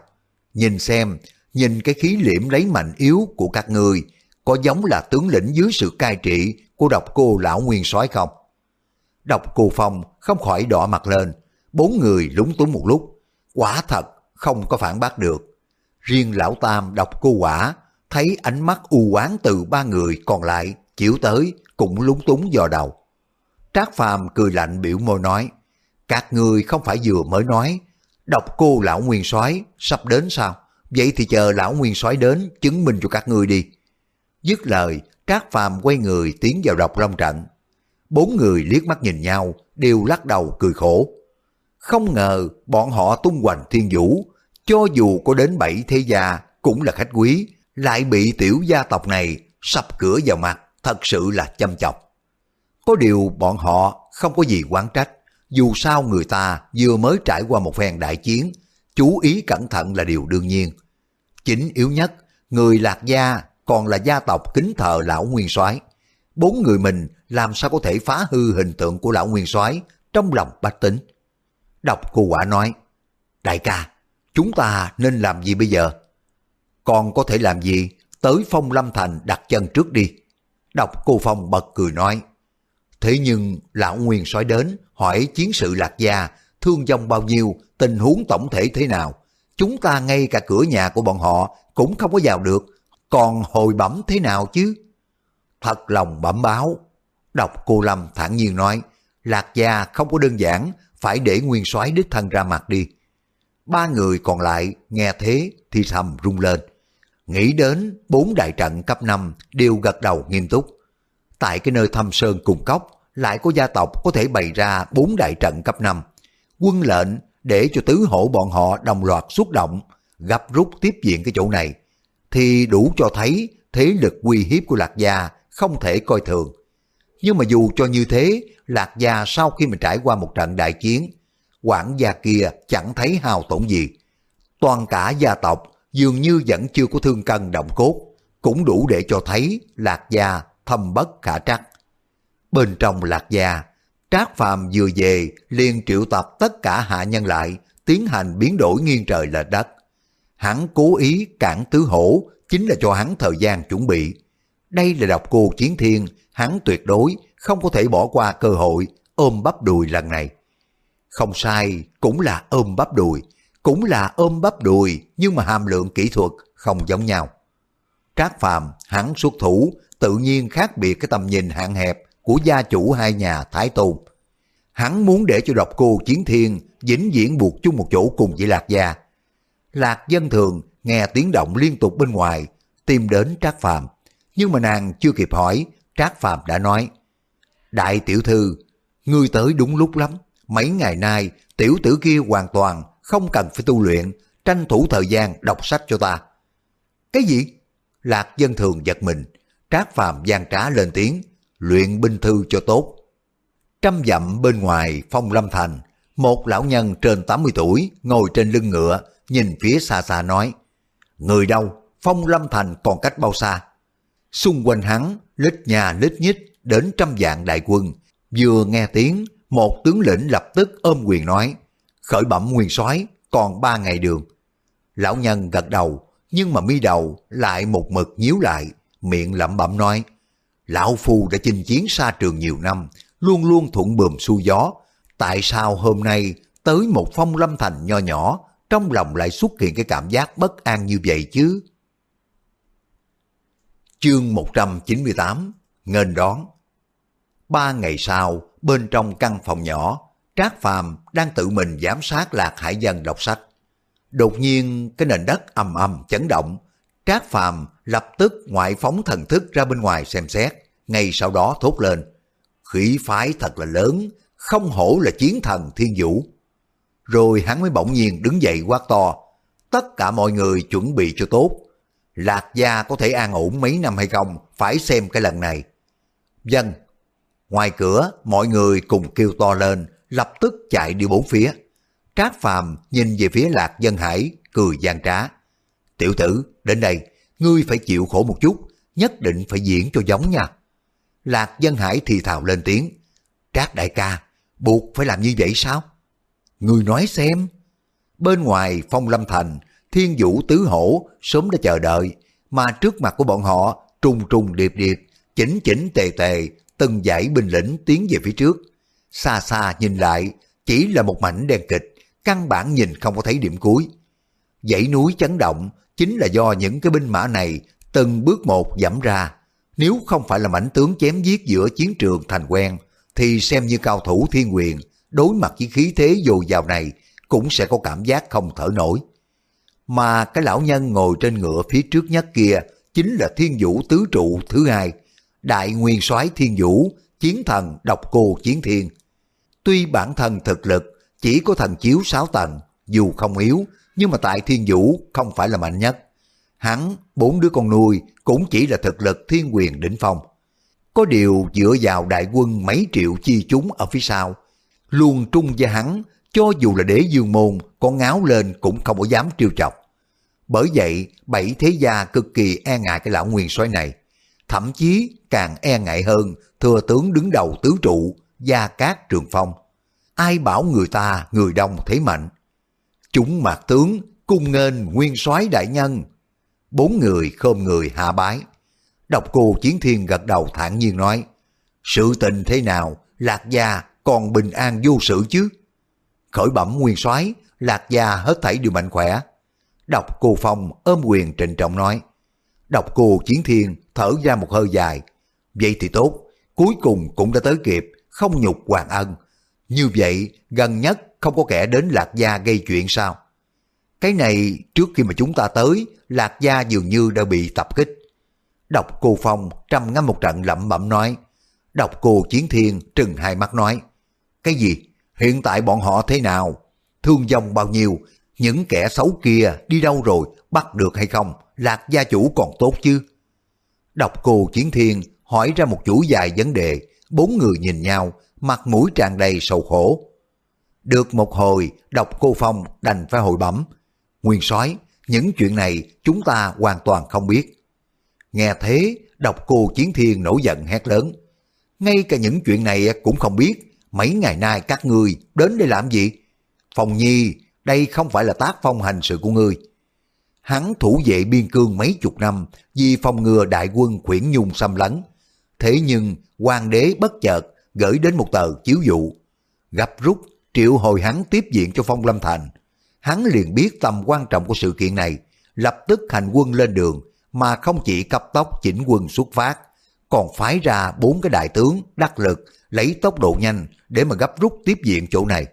Nhìn xem, nhìn cái khí liễm lấy mạnh yếu của các ngươi, có giống là tướng lĩnh dưới sự cai trị của độc cô lão nguyên soái không? Độc cô Phong không khỏi đỏ mặt lên, bốn người lúng túng một lúc, quả thật không có phản bác được. Riêng lão Tam đọc cô quả thấy ánh mắt u oán từ ba người còn lại chiếu tới cũng lúng túng dò đầu. Trác Phàm cười lạnh biểu môi nói, các người không phải vừa mới nói, đọc cô lão nguyên soái sắp đến sao? Vậy thì chờ lão nguyên soái đến chứng minh cho các ngươi đi. Dứt lời, Trác Phàm quay người tiến vào đọc long trận. Bốn người liếc mắt nhìn nhau, đều lắc đầu cười khổ. Không ngờ bọn họ tung hoành thiên vũ, cho dù có đến bảy thế gia cũng là khách quý, lại bị tiểu gia tộc này sập cửa vào mặt, thật sự là châm chọc. Có điều bọn họ không có gì quán trách, dù sao người ta vừa mới trải qua một phen đại chiến, chú ý cẩn thận là điều đương nhiên. Chính yếu nhất, người lạc gia còn là gia tộc kính thờ lão nguyên soái bốn người mình làm sao có thể phá hư hình tượng của lão nguyên soái trong lòng bách tính đọc cô quả nói đại ca chúng ta nên làm gì bây giờ còn có thể làm gì tới phong lâm thành đặt chân trước đi đọc cô phong bật cười nói thế nhưng lão nguyên soái đến hỏi chiến sự lạc gia thương vong bao nhiêu tình huống tổng thể thế nào chúng ta ngay cả cửa nhà của bọn họ cũng không có vào được còn hồi bẩm thế nào chứ? Thật lòng bẩm báo. Đọc cô Lâm thản nhiên nói, Lạc gia không có đơn giản, phải để nguyên soái đích thân ra mặt đi. Ba người còn lại nghe thế thì thầm rung lên. Nghĩ đến bốn đại trận cấp 5 đều gật đầu nghiêm túc. Tại cái nơi thâm sơn cùng cốc lại có gia tộc có thể bày ra bốn đại trận cấp 5. Quân lệnh để cho tứ hổ bọn họ đồng loạt xuất động, gấp rút tiếp diện cái chỗ này thì đủ cho thấy thế lực uy hiếp của Lạc Gia không thể coi thường. Nhưng mà dù cho như thế, Lạc Gia sau khi mình trải qua một trận đại chiến, quản gia kia chẳng thấy hào tổn gì. Toàn cả gia tộc dường như vẫn chưa có thương cân động cốt, cũng đủ để cho thấy Lạc Gia thâm bất khả trắc. Bên trong Lạc Gia, Trác Phàm vừa về liền triệu tập tất cả hạ nhân lại, tiến hành biến đổi nghiêng trời lệch đất. Hắn cố ý cản tứ hổ chính là cho hắn thời gian chuẩn bị. Đây là độc cô chiến thiên, hắn tuyệt đối không có thể bỏ qua cơ hội ôm bắp đùi lần này. Không sai, cũng là ôm bắp đùi, cũng là ôm bắp đùi nhưng mà hàm lượng kỹ thuật không giống nhau. Trác Phàm hắn xuất thủ tự nhiên khác biệt cái tầm nhìn hạn hẹp của gia chủ hai nhà Thái Tôn. Hắn muốn để cho độc cô chiến thiên vĩnh viễn buộc chung một chỗ cùng với Lạc Gia. Lạc dân thường nghe tiếng động liên tục bên ngoài, tìm đến Trác Phàm. Nhưng mà nàng chưa kịp hỏi, Trác Phàm đã nói, Đại tiểu thư, ngươi tới đúng lúc lắm. Mấy ngày nay, tiểu tử kia hoàn toàn không cần phải tu luyện, tranh thủ thời gian đọc sách cho ta. Cái gì? Lạc dân thường giật mình, Trác Phàm gian trá lên tiếng, luyện binh thư cho tốt. Trăm dặm bên ngoài phong lâm thành, một lão nhân trên 80 tuổi ngồi trên lưng ngựa, nhìn phía xa xa nói, Người đâu, phong lâm thành còn cách bao xa? Xung quanh hắn, lít nhà lít nhít, đến trăm vạn đại quân. Vừa nghe tiếng, một tướng lĩnh lập tức ôm quyền nói, khởi bẩm nguyên soái còn ba ngày đường. Lão nhân gật đầu, nhưng mà mi đầu lại một mực nhíu lại, miệng lẩm bẩm nói, Lão Phu đã chinh chiến xa trường nhiều năm, luôn luôn thuận bùm xuôi gió. Tại sao hôm nay tới một phong lâm thành nho nhỏ trong lòng lại xuất hiện cái cảm giác bất an như vậy chứ. Chương 198 Ngên đón Ba ngày sau, bên trong căn phòng nhỏ, Trác Phàm đang tự mình giám sát Lạc Hải Dân đọc sách. Đột nhiên cái nền đất ầm ầm chấn động, Trác Phàm lập tức ngoại phóng thần thức ra bên ngoài xem xét, ngay sau đó thốt lên. Khỉ phái thật là lớn, không hổ là chiến thần thiên vũ. Rồi hắn mới bỗng nhiên đứng dậy quát to. Tất cả mọi người chuẩn bị cho tốt. Lạc gia có thể an ổn mấy năm hay không, phải xem cái lần này. Dân, ngoài cửa mọi người cùng kêu to lên, lập tức chạy đi bốn phía. Trác Phàm nhìn về phía Lạc Dân Hải, cười gian trá. Tiểu tử, đến đây, ngươi phải chịu khổ một chút, nhất định phải diễn cho giống nha. Lạc Dân Hải thì thào lên tiếng. Trác đại ca, buộc phải làm như vậy sao? Ngươi nói xem. Bên ngoài phong lâm thành, thiên vũ tứ hổ sớm đã chờ đợi, mà trước mặt của bọn họ trùng trùng điệp điệp, chỉnh chỉnh tề tề, từng dãy binh lĩnh tiến về phía trước. Xa xa nhìn lại, chỉ là một mảnh đen kịch, căn bản nhìn không có thấy điểm cuối. Dãy núi chấn động chính là do những cái binh mã này từng bước một giảm ra. Nếu không phải là mảnh tướng chém giết giữa chiến trường thành quen, thì xem như cao thủ thiên quyền, đối mặt với khí thế dồi dào này, cũng sẽ có cảm giác không thở nổi. Mà cái lão nhân ngồi trên ngựa phía trước nhất kia chính là thiên vũ tứ trụ thứ hai, đại nguyên soái thiên vũ, chiến thần độc cô chiến thiên. Tuy bản thân thực lực chỉ có thần chiếu 6 tầng, dù không yếu, nhưng mà tại thiên vũ không phải là mạnh nhất. Hắn, bốn đứa con nuôi cũng chỉ là thực lực thiên quyền đỉnh phong. Có điều dựa vào đại quân mấy triệu chi chúng ở phía sau, luôn trung với hắn, cho dù là đế dương môn, con ngáo lên cũng không có dám trêu chọc. Bởi vậy, bảy thế gia cực kỳ e ngại cái lão nguyên soái này. Thậm chí càng e ngại hơn thừa tướng đứng đầu tứ trụ, gia cát trường phong. Ai bảo người ta người đông thế mạnh. Chúng mạc tướng cung nghênh nguyên soái đại nhân. Bốn người khom người hạ bái. Độc cô Chiến Thiên gật đầu thản nhiên nói, sự tình thế nào, Lạc Gia còn bình an vô sự chứ? Khởi bẩm nguyên soái Lạc Gia hết thảy đều mạnh khỏe. Độc cô Phong ôm quyền trịnh trọng nói, Độc cô Chiến Thiên thở ra một hơi dài, vậy thì tốt, cuối cùng cũng đã tới kịp, không nhục hoàng ân. Như vậy, gần nhất không có kẻ đến Lạc Gia gây chuyện sao? Cái này trước khi mà chúng ta tới, Lạc Gia dường như đã bị tập kích. Độc cô Phong trầm ngâm một trận lẩm bẩm nói. Độc cô Chiến Thiên trừng hai mắt nói. Cái gì? Hiện tại bọn họ thế nào? Thương vong bao nhiêu? Những kẻ xấu kia đi đâu rồi? Bắt được hay không? Lạc gia chủ còn tốt chứ? Độc cô Chiến Thiên hỏi ra một chuỗi dài vấn đề. Bốn người nhìn nhau, mặt mũi tràn đầy sầu khổ. Được một hồi, độc cô Phong đành phải hồi bẩm. Nguyên soái những chuyện này chúng ta hoàn toàn không biết. Nghe thế, độc cô Chiến Thiên nổi giận hét lớn. Ngay cả những chuyện này cũng không biết, mấy ngày nay các ngươi đến đây làm gì? Phong Nhi, đây không phải là tác phong hành sự của ngươi. Hắn thủ vệ biên cương mấy chục năm vì phòng ngừa đại quân khuyển nhung xâm lấn. Thế nhưng hoàng đế bất chợt gửi đến một tờ chiếu dụ. Gấp rút triệu hồi hắn tiếp diện cho Phong Lâm Thành. Hắn liền biết tầm quan trọng của sự kiện này, lập tức hành quân lên đường, mà không chỉ cấp tốc chỉnh quân xuất phát, còn phái ra bốn cái đại tướng đắc lực lấy tốc độ nhanh để mà gấp rút tiếp diện chỗ này.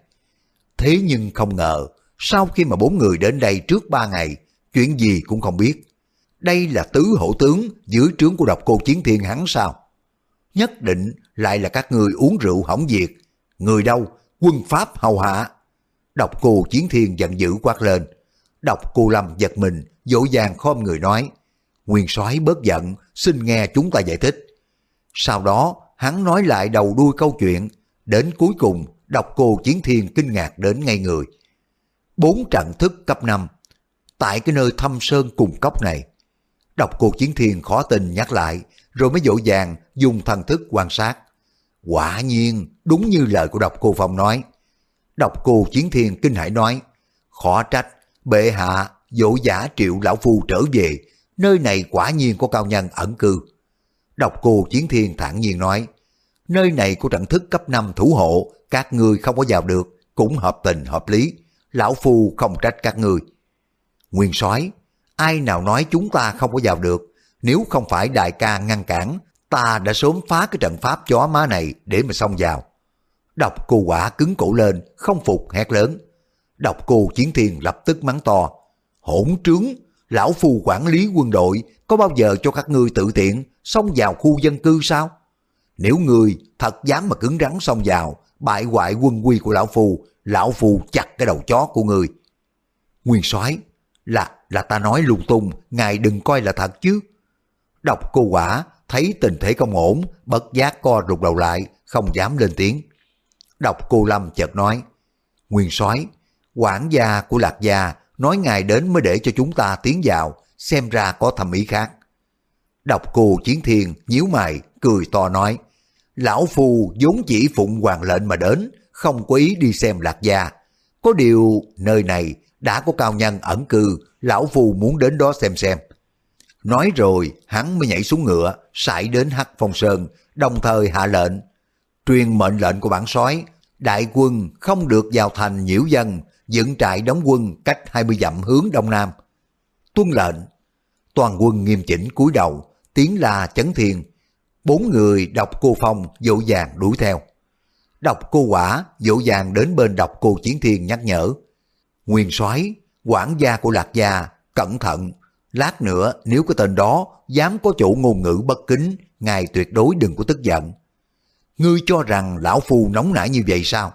Thế nhưng không ngờ, sau khi mà bốn người đến đây trước ba ngày, chuyện gì cũng không biết. Đây là tứ hổ tướng dưới trướng của độc cô chiến thiên hắn sao? Nhất định lại là các người uống rượu hỏng việc. Người đâu? Quân Pháp hầu hạ. Độc cô chiến thiên giận dữ quát lên. Độc cô Lâm giật mình, dỗ dàng khom người nói. Nguyên soái bớt giận, xin nghe chúng ta giải thích. Sau đó, hắn nói lại đầu đuôi câu chuyện, đến cuối cùng, đọc cô chiến thiên kinh ngạc đến ngay người. Bốn trận thức cấp 5, tại cái nơi thâm sơn cùng cốc này. đọc cô chiến thiên khó tin nhắc lại, rồi mới dỗ dàng dùng thần thức quan sát. Quả nhiên, đúng như lời của đọc cô Phong nói. đọc cô chiến thiên kinh hải nói, khó trách, bệ hạ, dỗ giả triệu lão phu trở về, nơi này quả nhiên có cao nhân ẩn cư. đọc cô Chiến Thiên thản nhiên nói, nơi này của trận thức cấp 5 thủ hộ, các ngươi không có vào được, cũng hợp tình hợp lý, lão phu không trách các ngươi. Nguyên soái ai nào nói chúng ta không có vào được, nếu không phải đại ca ngăn cản, ta đã sớm phá cái trận pháp chó má này để mà xông vào. Độc cô quả cứng cổ lên, không phục hét lớn. Độc cô chiến thiên lập tức mắng to. Hỗn trướng, lão phu quản lý quân đội, có bao giờ cho các ngươi tự tiện xông vào khu dân cư sao? Nếu ngươi thật dám mà cứng rắn xông vào, bại hoại quân quy của lão phu, lão phu chặt cái đầu chó của ngươi. Nguyên soái là là ta nói lung tung, ngài đừng coi là thật chứ. Độc cô quả thấy tình thế không ổn, bất giác co rụt đầu lại, không dám lên tiếng. Độc cô Lâm chợt nói, Nguyên soái quản gia của Lạc Gia nói ngài đến mới để cho chúng ta tiến vào, xem ra có thầm ý khác. Độc cô Chiến Thiên nhíu mày, cười to nói, Lão Phu vốn chỉ phụng hoàng lệnh mà đến, không có ý đi xem Lạc Gia. Có điều nơi này đã có cao nhân ẩn cư, Lão Phu muốn đến đó xem xem. Nói rồi, hắn mới nhảy xuống ngựa, sải đến Hắc Phong Sơn, đồng thời hạ lệnh. Truyền mệnh lệnh của bản soái đại quân không được vào thành nhiễu dân, dựng trại đóng quân cách 20 dặm hướng đông nam. Tuân lệnh, toàn quân nghiêm chỉnh cúi đầu, tiếng la chấn thiên. Bốn người đọc cô phong dỗ dàng đuổi theo. Đọc cô quả dỗ dàng đến bên đọc cô chiến thiên nhắc nhở. Nguyên soái quản gia của lạc gia, cẩn thận, lát nữa nếu cái tên đó dám có chủ ngôn ngữ bất kính, ngài tuyệt đối đừng có tức giận. Ngươi cho rằng lão phu nóng nảy như vậy sao?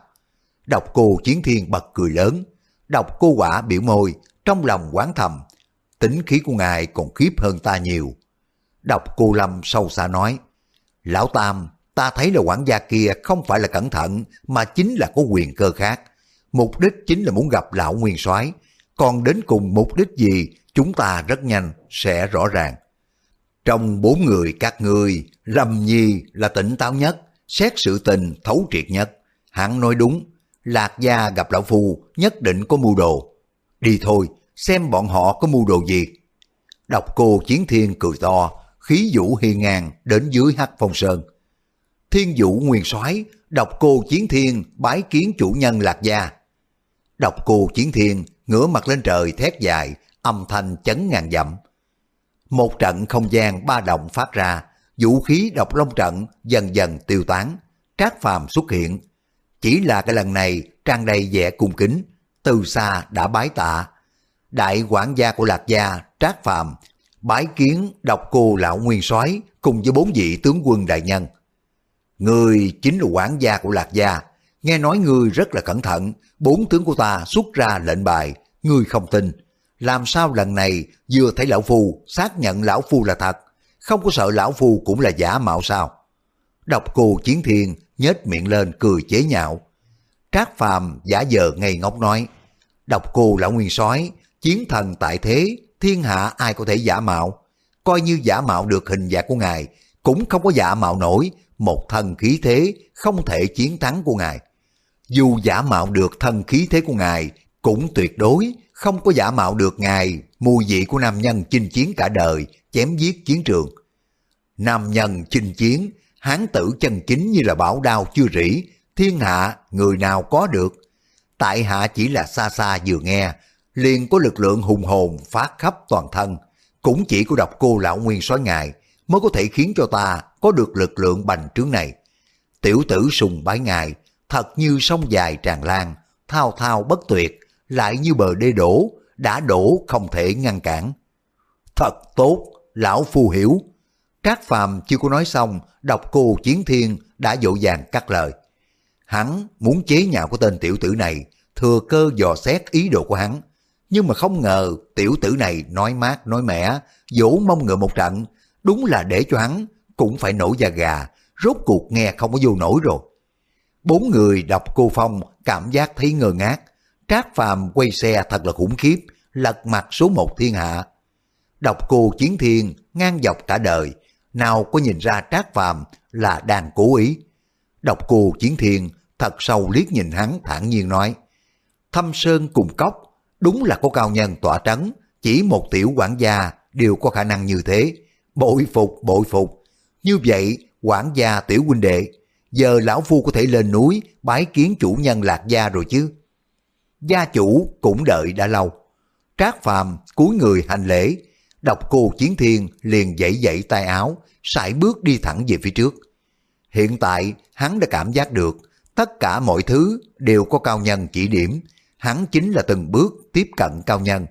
Đọc cô chiến thiên bật cười lớn, đọc cô quả biểu môi, trong lòng quán thầm, tính khí của ngài còn khiếp hơn ta nhiều. Đọc cô Lâm sâu xa nói, Lão Tam, ta thấy là quản gia kia không phải là cẩn thận mà chính là có quyền cơ khác. Mục đích chính là muốn gặp lão nguyên soái còn đến cùng mục đích gì chúng ta rất nhanh sẽ rõ ràng. Trong bốn người các ngươi, Lâm Nhi là tỉnh táo nhất, xét sự tình thấu triệt nhất. Hắn nói đúng, Lạc Gia gặp Lão Phu nhất định có mưu đồ. Đi thôi, xem bọn họ có mưu đồ gì. Đọc cô Chiến Thiên cười to, khí vũ hiền ngàn đến dưới hắc phong sơn. Thiên vũ nguyên soái độc cô Chiến Thiên bái kiến chủ nhân Lạc Gia. độc cô Chiến Thiên ngửa mặt lên trời thét dài, âm thanh chấn ngàn dặm. Một trận không gian ba động phát ra, vũ khí độc long trận dần dần tiêu tán, trác phàm xuất hiện. Chỉ là cái lần này trang đầy vẻ cung kính, từ xa đã bái tạ. Đại quản gia của Lạc Gia, Trác Phàm bái kiến độc cô lão nguyên soái cùng với bốn vị tướng quân đại nhân. Người chính là quản gia của Lạc Gia, nghe nói ngươi rất là cẩn thận, bốn tướng của ta xuất ra lệnh bài, ngươi không tin. Làm sao lần này vừa thấy lão phu xác nhận lão phu là thật, không có sợ lão phu cũng là giả mạo sao? Độc cô chiến thiên nhếch miệng lên cười chế nhạo. Trác phàm giả vờ ngây ngốc nói, độc cô lão nguyên soái chiến thần tại thế, thiên hạ ai có thể giả mạo. Coi như giả mạo được hình dạng của ngài, cũng không có giả mạo nổi một thần khí thế không thể chiến thắng của ngài. Dù giả mạo được thần khí thế của ngài, cũng tuyệt đối không có giả mạo được ngài mùi vị của nam nhân chinh chiến cả đời, chém giết chiến trường. Nam nhân chinh chiến, hán tử chân chính như là bảo đao chưa rỉ, thiên hạ người nào có được. Tại hạ chỉ là xa xa vừa nghe, liền có lực lượng hùng hồn phát khắp toàn thân. Cũng chỉ có độc cô lão nguyên soái ngài mới có thể khiến cho ta có được lực lượng bành trướng này. Tiểu tử sùng bái ngài, thật như sông dài tràn lan, thao thao bất tuyệt, lại như bờ đê đổ, đã đổ không thể ngăn cản. Thật tốt, lão phu hiểu. Trác phàm chưa có nói xong, độc cô chiến thiên đã dỗ dàng cắt lời. Hắn muốn chế nhạo của tên tiểu tử này, thừa cơ dò xét ý đồ của hắn. Nhưng mà không ngờ tiểu tử này nói mát nói mẻ, dỗ mông ngựa một trận, đúng là để cho hắn cũng phải nổi da gà, rốt cuộc nghe không có vô nổi rồi. Bốn người đọc cô Phong cảm giác thấy ngơ ngác, Trác Phàm quay xe thật là khủng khiếp, lật mặt số một thiên hạ. Đọc cô Chiến Thiên ngang dọc cả đời, nào có nhìn ra Trác Phàm là đang cố ý. Đọc cô Chiến Thiên thật sâu liếc nhìn hắn thản nhiên nói, Thâm Sơn cùng cốc, đúng là có cao nhân tỏa trấn, chỉ một tiểu quản gia đều có khả năng như thế. Bội phục, bội phục. Như vậy, quản gia tiểu huynh đệ, giờ lão phu có thể lên núi bái kiến chủ nhân lạc gia rồi chứ. Gia chủ cũng đợi đã lâu. Trác phàm cúi người hành lễ, đọc cô chiến thiên liền dãy dãy tay áo, sải bước đi thẳng về phía trước. Hiện tại hắn đã cảm giác được tất cả mọi thứ đều có cao nhân chỉ điểm, hắn chính là từng bước tiếp cận cao nhân.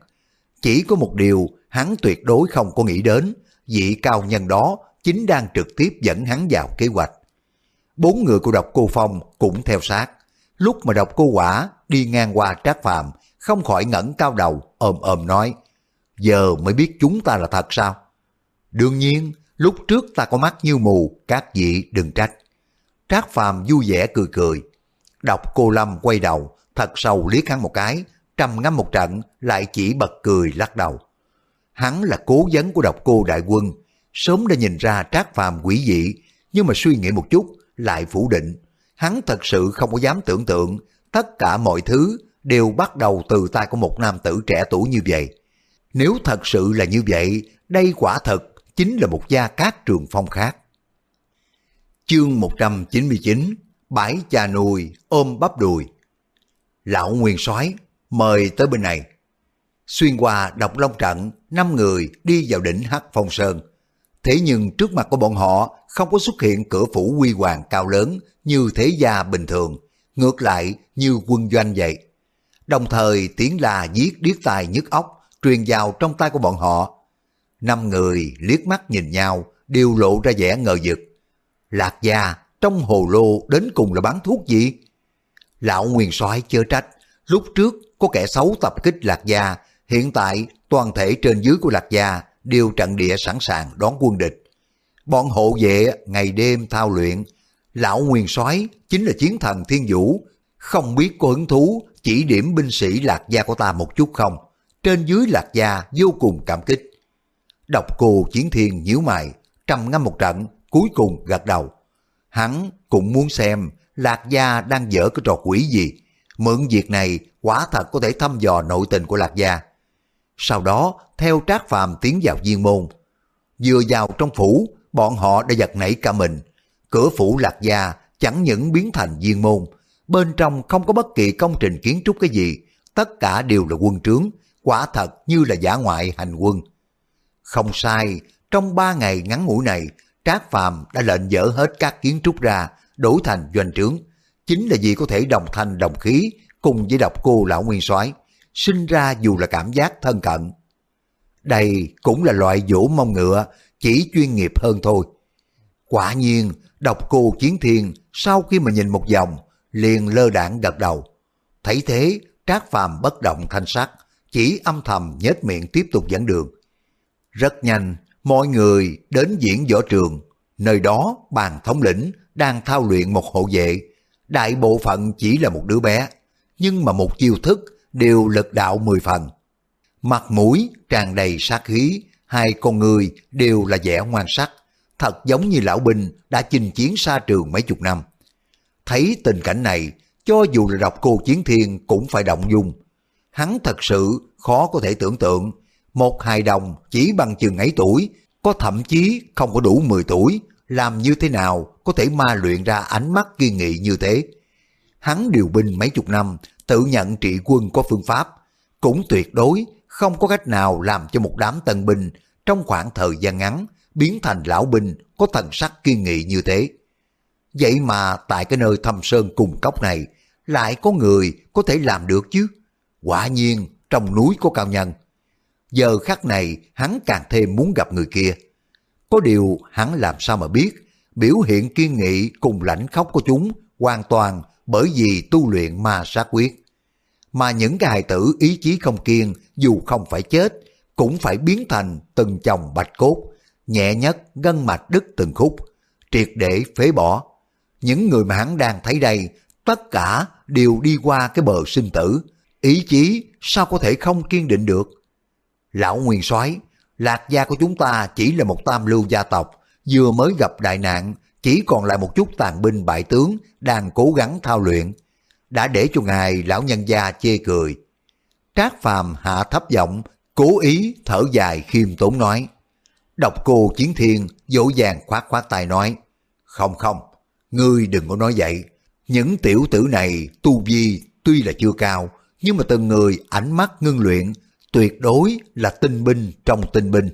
Chỉ có một điều hắn tuyệt đối không có nghĩ đến, vị cao nhân đó chính đang trực tiếp dẫn hắn vào kế hoạch. Bốn người của độc cô Phong cũng theo sát. Lúc mà độc cô quả đi ngang qua trác phàm, không khỏi ngẩng cao đầu, ồm ồm nói, giờ mới biết chúng ta là thật sao? Đương nhiên, lúc trước ta có mắt như mù, các vị đừng trách. Trác phàm vui vẻ cười cười. Đọc cô Lâm quay đầu, thật sâu liếc hắn một cái, trầm ngâm một trận lại chỉ bật cười lắc đầu. Hắn là cố vấn của độc cô đại quân, sớm đã nhìn ra trác phàm quỷ dị, nhưng mà suy nghĩ một chút lại phủ định. Hắn thật sự không có dám tưởng tượng tất cả mọi thứ đều bắt đầu từ tay của một nam tử trẻ tuổi như vậy. Nếu thật sự là như vậy, đây quả thật chính là một gia cát trường phong khác. Chương 199 Bãi cha nuôi ôm bắp đùi Lão Nguyên soái mời tới bên này. Xuyên qua độc long trận, năm người đi vào đỉnh Hắc Phong Sơn. Thế nhưng trước mặt của bọn họ không có xuất hiện cửa phủ quy hoàng cao lớn như thế gia bình thường, ngược lại như quân doanh vậy. Đồng thời tiếng là giết điếc tai nhức óc truyền vào trong tay của bọn họ. Năm người liếc mắt nhìn nhau đều lộ ra vẻ ngờ vực. Lạc gia trong hồ lô đến cùng là bán thuốc gì? Lão Nguyên soái chớ trách, lúc trước có kẻ xấu tập kích Lạc gia, hiện tại toàn thể trên dưới của Lạc gia đều trận địa sẵn sàng đón quân địch. Bọn hộ vệ ngày đêm thao luyện, lão Nguyên soái chính là chiến thần thiên vũ, không biết có hứng thú chỉ điểm binh sĩ Lạc gia của ta một chút không? Trên dưới Lạc gia vô cùng cảm kích. Độc cô chiến thiên nhíu mày, trầm ngâm một trận, cuối cùng gật đầu. Hắn cũng muốn xem Lạc Gia đang dở cái trò quỷ gì. Mượn việc này quả thật có thể thăm dò nội tình của Lạc Gia. Sau đó theo Trác Phàm tiến vào viên môn. Vừa vào trong phủ, bọn họ đã giật nảy cả mình. Cửa phủ Lạc Gia chẳng những biến thành viên môn. Bên trong không có bất kỳ công trình kiến trúc cái gì. Tất cả đều là quân trướng, quả thật như là giả ngoại hành quân. Không sai, trong ba ngày ngắn ngủi này, Trác Phàm đã lệnh dỡ hết các kiến trúc ra, đổi thành doanh trướng. Chính là vì có thể đồng thanh đồng khí cùng với độc cô lão nguyên soái sinh ra dù là cảm giác thân cận. Đây cũng là loại vũ mông ngựa, chỉ chuyên nghiệp hơn thôi. Quả nhiên, độc cô chiến thiên sau khi mà nhìn một vòng, liền lơ đảng gật đầu. Thấy thế, Trác Phàm bất động thanh sắc, chỉ âm thầm nhếch miệng tiếp tục dẫn đường. Rất nhanh, mọi người đến diễn võ trường, nơi đó bàn thống lĩnh đang thao luyện một hộ vệ, đại bộ phận chỉ là một đứa bé, nhưng mà một chiêu thức đều lực đạo mười phần. Mặt mũi tràn đầy sát khí, hai con người đều là vẻ ngoan sắc, thật giống như lão binh đã chinh chiến xa trường mấy chục năm. Thấy tình cảnh này, cho dù là đọc cô chiến thiên cũng phải động dung. Hắn thật sự khó có thể tưởng tượng, một hài đồng chỉ bằng chừng ấy tuổi, có thậm chí không có đủ 10 tuổi, làm như thế nào có thể ma luyện ra ánh mắt kiên nghị như thế. Hắn điều binh mấy chục năm, tự nhận trị quân có phương pháp, cũng tuyệt đối không có cách nào làm cho một đám tân binh trong khoảng thời gian ngắn biến thành lão binh có thần sắc kiên nghị như thế. Vậy mà tại cái nơi thâm sơn cùng cốc này lại có người có thể làm được chứ. Quả nhiên trong núi có cao nhân. Giờ khắc này hắn càng thêm muốn gặp người kia. Có điều hắn làm sao mà biết biểu hiện kiên nghị cùng lãnh khóc của chúng hoàn toàn bởi vì tu luyện ma sát quyết. Mà những cái hài tử ý chí không kiên dù không phải chết cũng phải biến thành từng chồng bạch cốt, nhẹ nhất gân mạch đứt từng khúc, triệt để phế bỏ. Những người mà hắn đang thấy đây tất cả đều đi qua cái bờ sinh tử, ý chí sao có thể không kiên định được. Lão Nguyên soái Lạc gia của chúng ta chỉ là một tam lưu gia tộc, vừa mới gặp đại nạn, chỉ còn lại một chút tàn binh bại tướng đang cố gắng thao luyện. Đã để cho ngài lão nhân gia chê cười. Trác phàm hạ thấp giọng, cố ý thở dài khiêm tốn nói. Độc cô chiến thiên dỗ dàng khoát khoát tay nói. Không không, ngươi đừng có nói vậy. Những tiểu tử này tu vi tuy là chưa cao, nhưng mà từng người ánh mắt ngưng luyện, tuyệt đối là tinh binh trong tinh binh.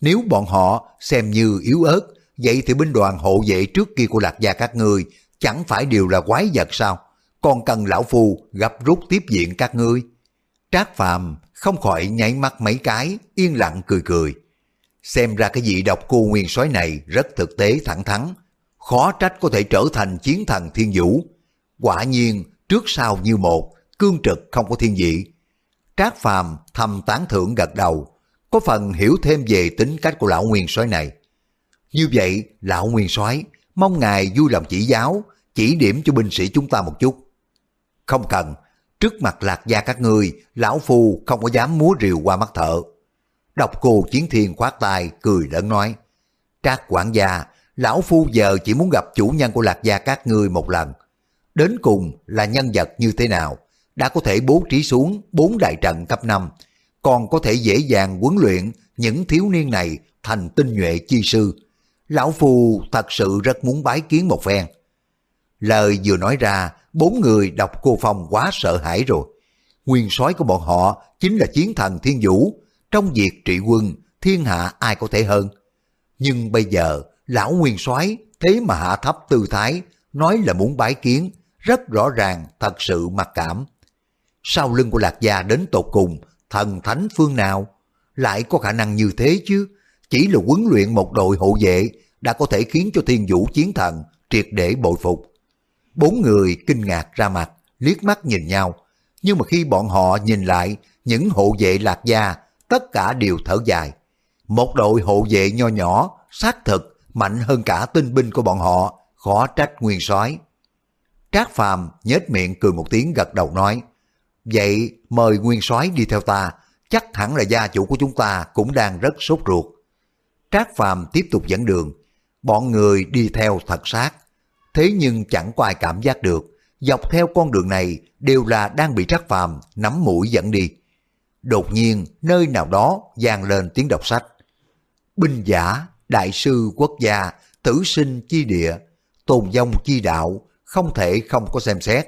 Nếu bọn họ xem như yếu ớt, vậy thì binh đoàn hộ vệ trước kia của lạc gia các ngươi chẳng phải đều là quái vật sao? Còn cần lão phu gặp rút tiếp diện các ngươi. Trác Phàm không khỏi nháy mắt mấy cái, yên lặng cười cười. Xem ra cái vị độc cô nguyên soái này rất thực tế thẳng thắn, khó trách có thể trở thành chiến thần thiên vũ. Quả nhiên, trước sau như một, cương trực không có thiên vị, Trác Phàm thầm tán thưởng gật đầu, có phần hiểu thêm về tính cách của lão nguyên soái này. Như vậy, lão nguyên soái mong ngài vui lòng chỉ giáo, chỉ điểm cho binh sĩ chúng ta một chút. Không cần, Trước mặt lạc gia các ngươi, lão phu không có dám múa rìu qua mắt thợ. Độc cô chiến thiên khoát tay, cười lớn nói. Trác quản gia, lão phu giờ chỉ muốn gặp chủ nhân của lạc gia các ngươi một lần. Đến cùng là nhân vật như thế nào? Đã có thể bố trí xuống bốn đại trận cấp 5, còn có thể dễ dàng huấn luyện những thiếu niên này thành tinh nhuệ chi sư. Lão Phu thật sự rất muốn bái kiến một phen. Lời vừa nói ra, bốn người đọc cô Phong quá sợ hãi rồi. Nguyên soái của bọn họ chính là chiến thần thiên vũ. Trong việc trị quân, thiên hạ ai có thể hơn. Nhưng bây giờ, lão nguyên soái thế mà hạ thấp tư thái, nói là muốn bái kiến, rất rõ ràng thật sự mặc cảm. Sau lưng của Lạc Gia đến tột cùng, thần thánh phương nào? Lại có khả năng như thế chứ? Chỉ là huấn luyện một đội hộ vệ đã có thể khiến cho thiên vũ chiến thần triệt để bội phục. Bốn người kinh ngạc ra mặt, liếc mắt nhìn nhau. Nhưng mà khi bọn họ nhìn lại những hộ vệ lạc gia, tất cả đều thở dài. Một đội hộ vệ nho nhỏ, xác thực, mạnh hơn cả tinh binh của bọn họ, khó trách nguyên soái. Trác Phàm nhếch miệng cười một tiếng gật đầu nói, Vậy mời nguyên soái đi theo ta, chắc hẳn là gia chủ của chúng ta cũng đang rất sốt ruột. Trác Phàm tiếp tục dẫn đường, bọn người đi theo thật sát. Thế nhưng chẳng có ai cảm giác được, dọc theo con đường này đều là đang bị Trác Phàm nắm mũi dẫn đi. Đột nhiên, nơi nào đó vang lên tiếng đọc sách. Binh giả, đại sư quốc gia, tử sinh chi địa, tôn vong chi đạo, không thể không có xem xét.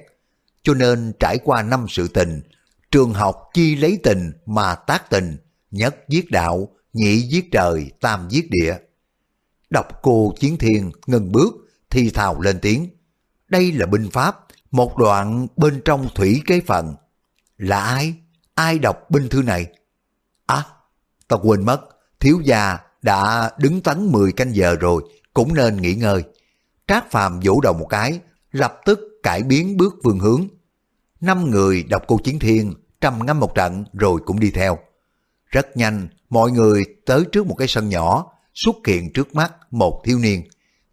Cho nên trải qua năm sự tình, trường học chi lấy tình mà tác tình, nhất giết đạo, nhị giết trời, tam giết địa. Đọc cô chiến thiên ngừng bước, thi thào lên tiếng. Đây là binh pháp, một đoạn bên trong thủy kế phận. Là ai? Ai đọc binh thư này? À, ta quên mất, thiếu gia đã đứng tấn 10 canh giờ rồi, cũng nên nghỉ ngơi. Trác phàm vỗ đầu một cái, lập tức cải biến bước phương hướng. Năm người đọc cô chiến thiên, trầm ngâm một trận rồi cũng đi theo. Rất nhanh, mọi người tới trước một cái sân nhỏ, xuất hiện trước mắt một thiếu niên.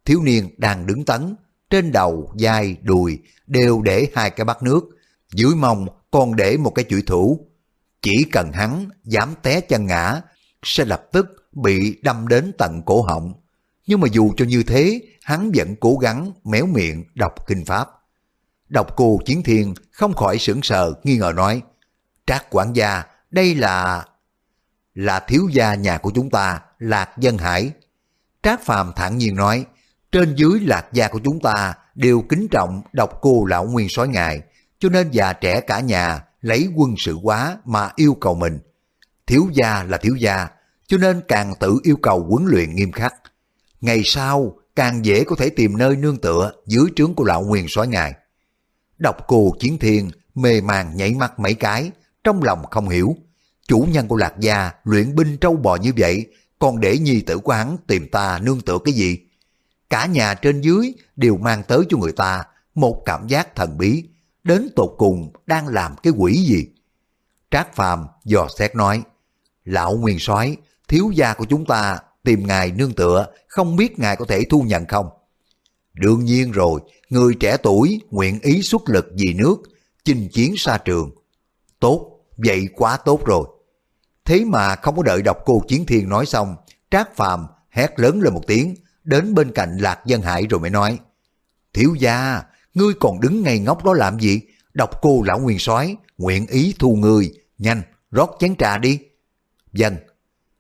Thiếu niên đang đứng tấn, trên đầu, vai, đùi đều để hai cái bát nước, dưới mông còn để một cái chủy thủ. Chỉ cần hắn dám té chân ngã, sẽ lập tức bị đâm đến tận cổ họng. Nhưng mà dù cho như thế, hắn vẫn cố gắng méo miệng đọc kinh pháp. Đọc cô Chiến Thiên không khỏi sững sờ nghi ngờ nói, Trác quản gia, đây là... Là thiếu gia nhà của chúng ta, Lạc Dân Hải. Trác Phàm thản nhiên nói, trên dưới Lạc gia của chúng ta đều kính trọng đọc cô lão nguyên soái ngài, cho nên già trẻ cả nhà lấy quân sự quá mà yêu cầu mình. Thiếu gia là thiếu gia, cho nên càng tự yêu cầu huấn luyện nghiêm khắc. Ngày sau, càng dễ có thể tìm nơi nương tựa dưới trướng của lão nguyên soái ngài. Đọc cô chiến thiên, mê màng nhảy mắt mấy cái, trong lòng không hiểu. Chủ nhân của Lạc Gia luyện binh trâu bò như vậy, còn để nhi tử của hắn tìm ta nương tựa cái gì? Cả nhà trên dưới đều mang tới cho người ta một cảm giác thần bí, đến tột cùng đang làm cái quỷ gì? Trác Phàm dò xét nói, Lão Nguyên soái thiếu gia của chúng ta tìm ngài nương tựa, không biết ngài có thể thu nhận không? Đương nhiên rồi, người trẻ tuổi nguyện ý xuất lực vì nước, chinh chiến xa trường. Tốt, vậy quá tốt rồi. Thế mà không có đợi đọc cô Chiến Thiên nói xong, Trác Phàm hét lớn lên một tiếng, đến bên cạnh Lạc Dân Hải rồi mới nói, Thiếu gia, ngươi còn đứng ngay ngốc đó làm gì? Đọc cô lão nguyên soái nguyện ý thu ngươi, nhanh, rót chén trà đi. Dân.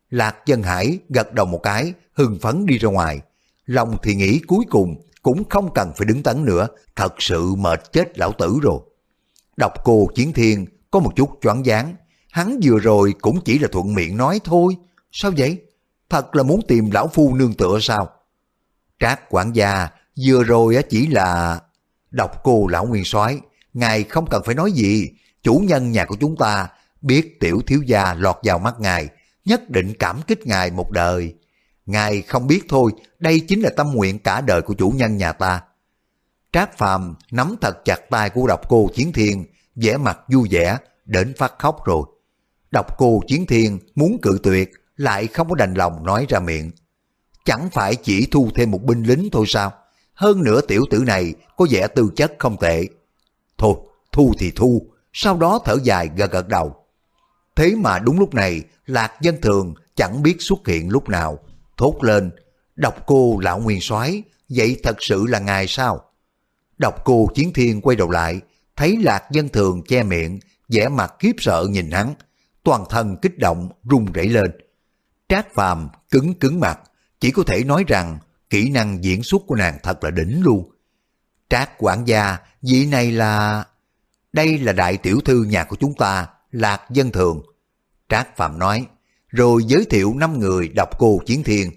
Lạc Dân Hải gật đầu một cái, hưng phấn đi ra ngoài. Lòng thì nghĩ cuối cùng cũng không cần phải đứng tấn nữa, thật sự mệt chết lão tử rồi. Đọc cô Chiến Thiên có một chút choáng váng, hắn vừa rồi cũng chỉ là thuận miệng nói thôi. Sao vậy? Thật là muốn tìm lão phu nương tựa sao? Trác quản gia vừa rồi chỉ là... Đọc cô lão nguyên soái ngài không cần phải nói gì, chủ nhân nhà của chúng ta biết tiểu thiếu gia lọt vào mắt ngài, nhất định cảm kích ngài một đời. Ngài không biết thôi, đây chính là tâm nguyện cả đời của chủ nhân nhà ta. Trác Phàm nắm thật chặt tay của độc cô Chiến Thiên, vẻ mặt vui vẻ, đến phát khóc rồi. Độc cô Chiến Thiên muốn cự tuyệt, lại không có đành lòng nói ra miệng. Chẳng phải chỉ thu thêm một binh lính thôi sao? Hơn nữa tiểu tử này có vẻ tư chất không tệ. Thôi, thu thì thu, sau đó thở dài gật gật đầu. Thế mà đúng lúc này, Lạc Dân Thường chẳng biết xuất hiện lúc nào, thốt lên, độc cô lão nguyên soái vậy thật sự là ngài sao? Độc cô Chiến Thiên quay đầu lại, thấy Lạc Dân Thường che miệng, vẻ mặt khiếp sợ nhìn hắn, toàn thân kích động, run rẩy lên. Trác Phàm cứng cứng mặt, chỉ có thể nói rằng kỹ năng diễn xuất của nàng thật là đỉnh luôn. Trác quản gia, vị này là... Đây là đại tiểu thư nhà của chúng ta, Lạc Dân Thường. Trác Phạm nói, rồi giới thiệu năm người đọc cô Chiến Thiên.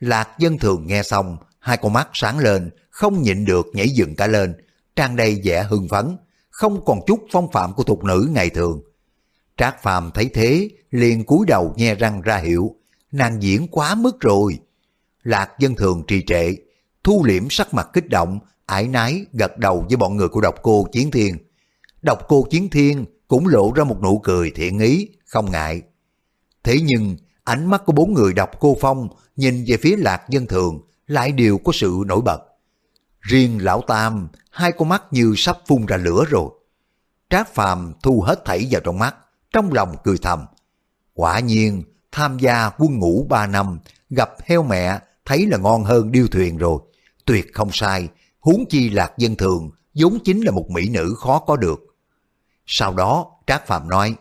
Lạc Dân Thường nghe xong, hai con mắt sáng lên, không nhịn được nhảy dựng cả lên, trang đầy vẻ hưng phấn, không còn chút phong phạm của thục nữ ngày thường. Trác Phàm thấy thế, liền cúi đầu nghe răng ra hiệu, nàng diễn quá mức rồi. Lạc dân thường trì trệ, thu liễm sắc mặt kích động, ải nái gật đầu với bọn người của độc cô Chiến Thiên. Độc cô Chiến Thiên cũng lộ ra một nụ cười thiện ý, không ngại. Thế nhưng, ánh mắt của bốn người độc cô Phong nhìn về phía Lạc dân thường lại đều có sự nổi bật. Riêng lão Tam, hai con mắt như sắp phun ra lửa rồi. Trác Phàm thu hết thảy vào trong mắt, trong lòng cười thầm. Quả nhiên, tham gia quân ngũ ba năm, gặp heo mẹ, thấy là ngon hơn điêu thuyền rồi. Tuyệt không sai, huống chi lạc dân thường, vốn chính là một mỹ nữ khó có được. Sau đó, Trác Phạm nói,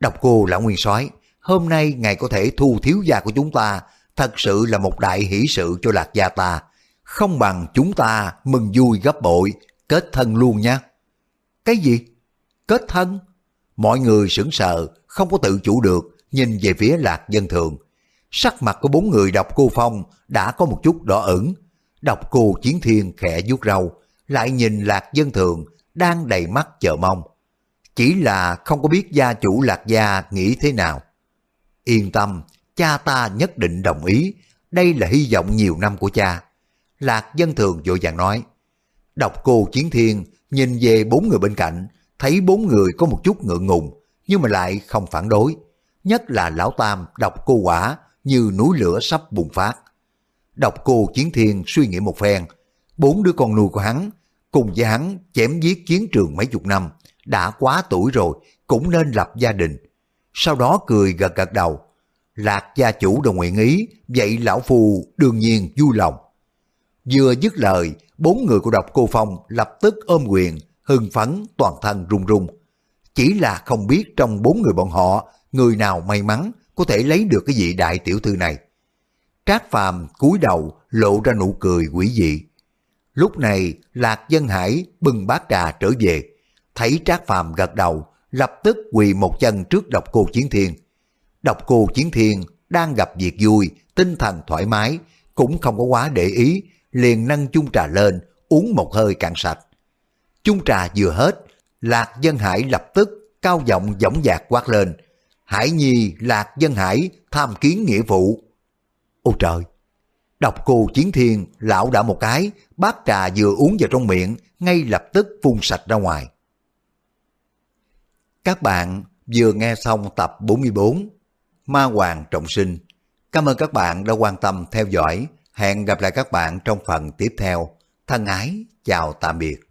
Độc cô lão nguyên soái hôm nay ngài có thể thu thiếu gia của chúng ta, thật sự là một đại hỷ sự cho lạc gia ta. Không bằng chúng ta mừng vui gấp bội, kết thân luôn nha. Cái gì? Kết thân? Mọi người sững sờ, không có tự chủ được, nhìn về phía lạc dân thường. Sắc mặt của bốn người đọc cô Phong đã có một chút đỏ ửng. Đọc cô Chiến Thiên khẽ vuốt râu, lại nhìn lạc dân thường, đang đầy mắt chờ mong. Chỉ là không có biết gia chủ lạc gia nghĩ thế nào. Yên tâm, cha ta nhất định đồng ý, đây là hy vọng nhiều năm của cha. Lạc dân thường vội vàng nói. Đọc cô Chiến Thiên nhìn về bốn người bên cạnh, thấy bốn người có một chút ngượng ngùng, nhưng mà lại không phản đối. Nhất là lão Tam đọc cô quả như núi lửa sắp bùng phát. Đọc cô Chiến Thiên suy nghĩ một phen, bốn đứa con nuôi của hắn, cùng với hắn chém giết chiến trường mấy chục năm, đã quá tuổi rồi, cũng nên lập gia đình. Sau đó cười gật gật đầu. Lạc gia chủ đồng nguyện ý, vậy lão phù đương nhiên vui lòng. Vừa dứt lời, bốn người của độc cô Phong lập tức ôm quyền, hưng phấn, toàn thân run run. Chỉ là không biết trong bốn người bọn họ, người nào may mắn có thể lấy được cái vị đại tiểu thư này. Trác Phàm cúi đầu lộ ra nụ cười quỷ dị. Lúc này Lạc Dân Hải bưng bát trà trở về, thấy Trác Phàm gật đầu, lập tức quỳ một chân trước độc cô Chiến Thiên. Độc cô Chiến Thiên đang gặp việc vui, tinh thần thoải mái, cũng không có quá để ý, liền nâng chung trà lên, uống một hơi cạn sạch. Chung trà vừa hết, Lạc Dân Hải lập tức cao giọng dõng dạc quát lên. Hải Nhi, Lạc Dân Hải, tham kiến nghĩa vụ. Ôi trời! Đọc cô chiến thiên, lão đã một cái, bát trà vừa uống vào trong miệng, ngay lập tức phun sạch ra ngoài. Các bạn vừa nghe xong tập 44 Ma Hoàng Trọng Sinh. Cảm ơn các bạn đã quan tâm theo dõi. Hẹn gặp lại các bạn trong phần tiếp theo. Thân ái, chào tạm biệt.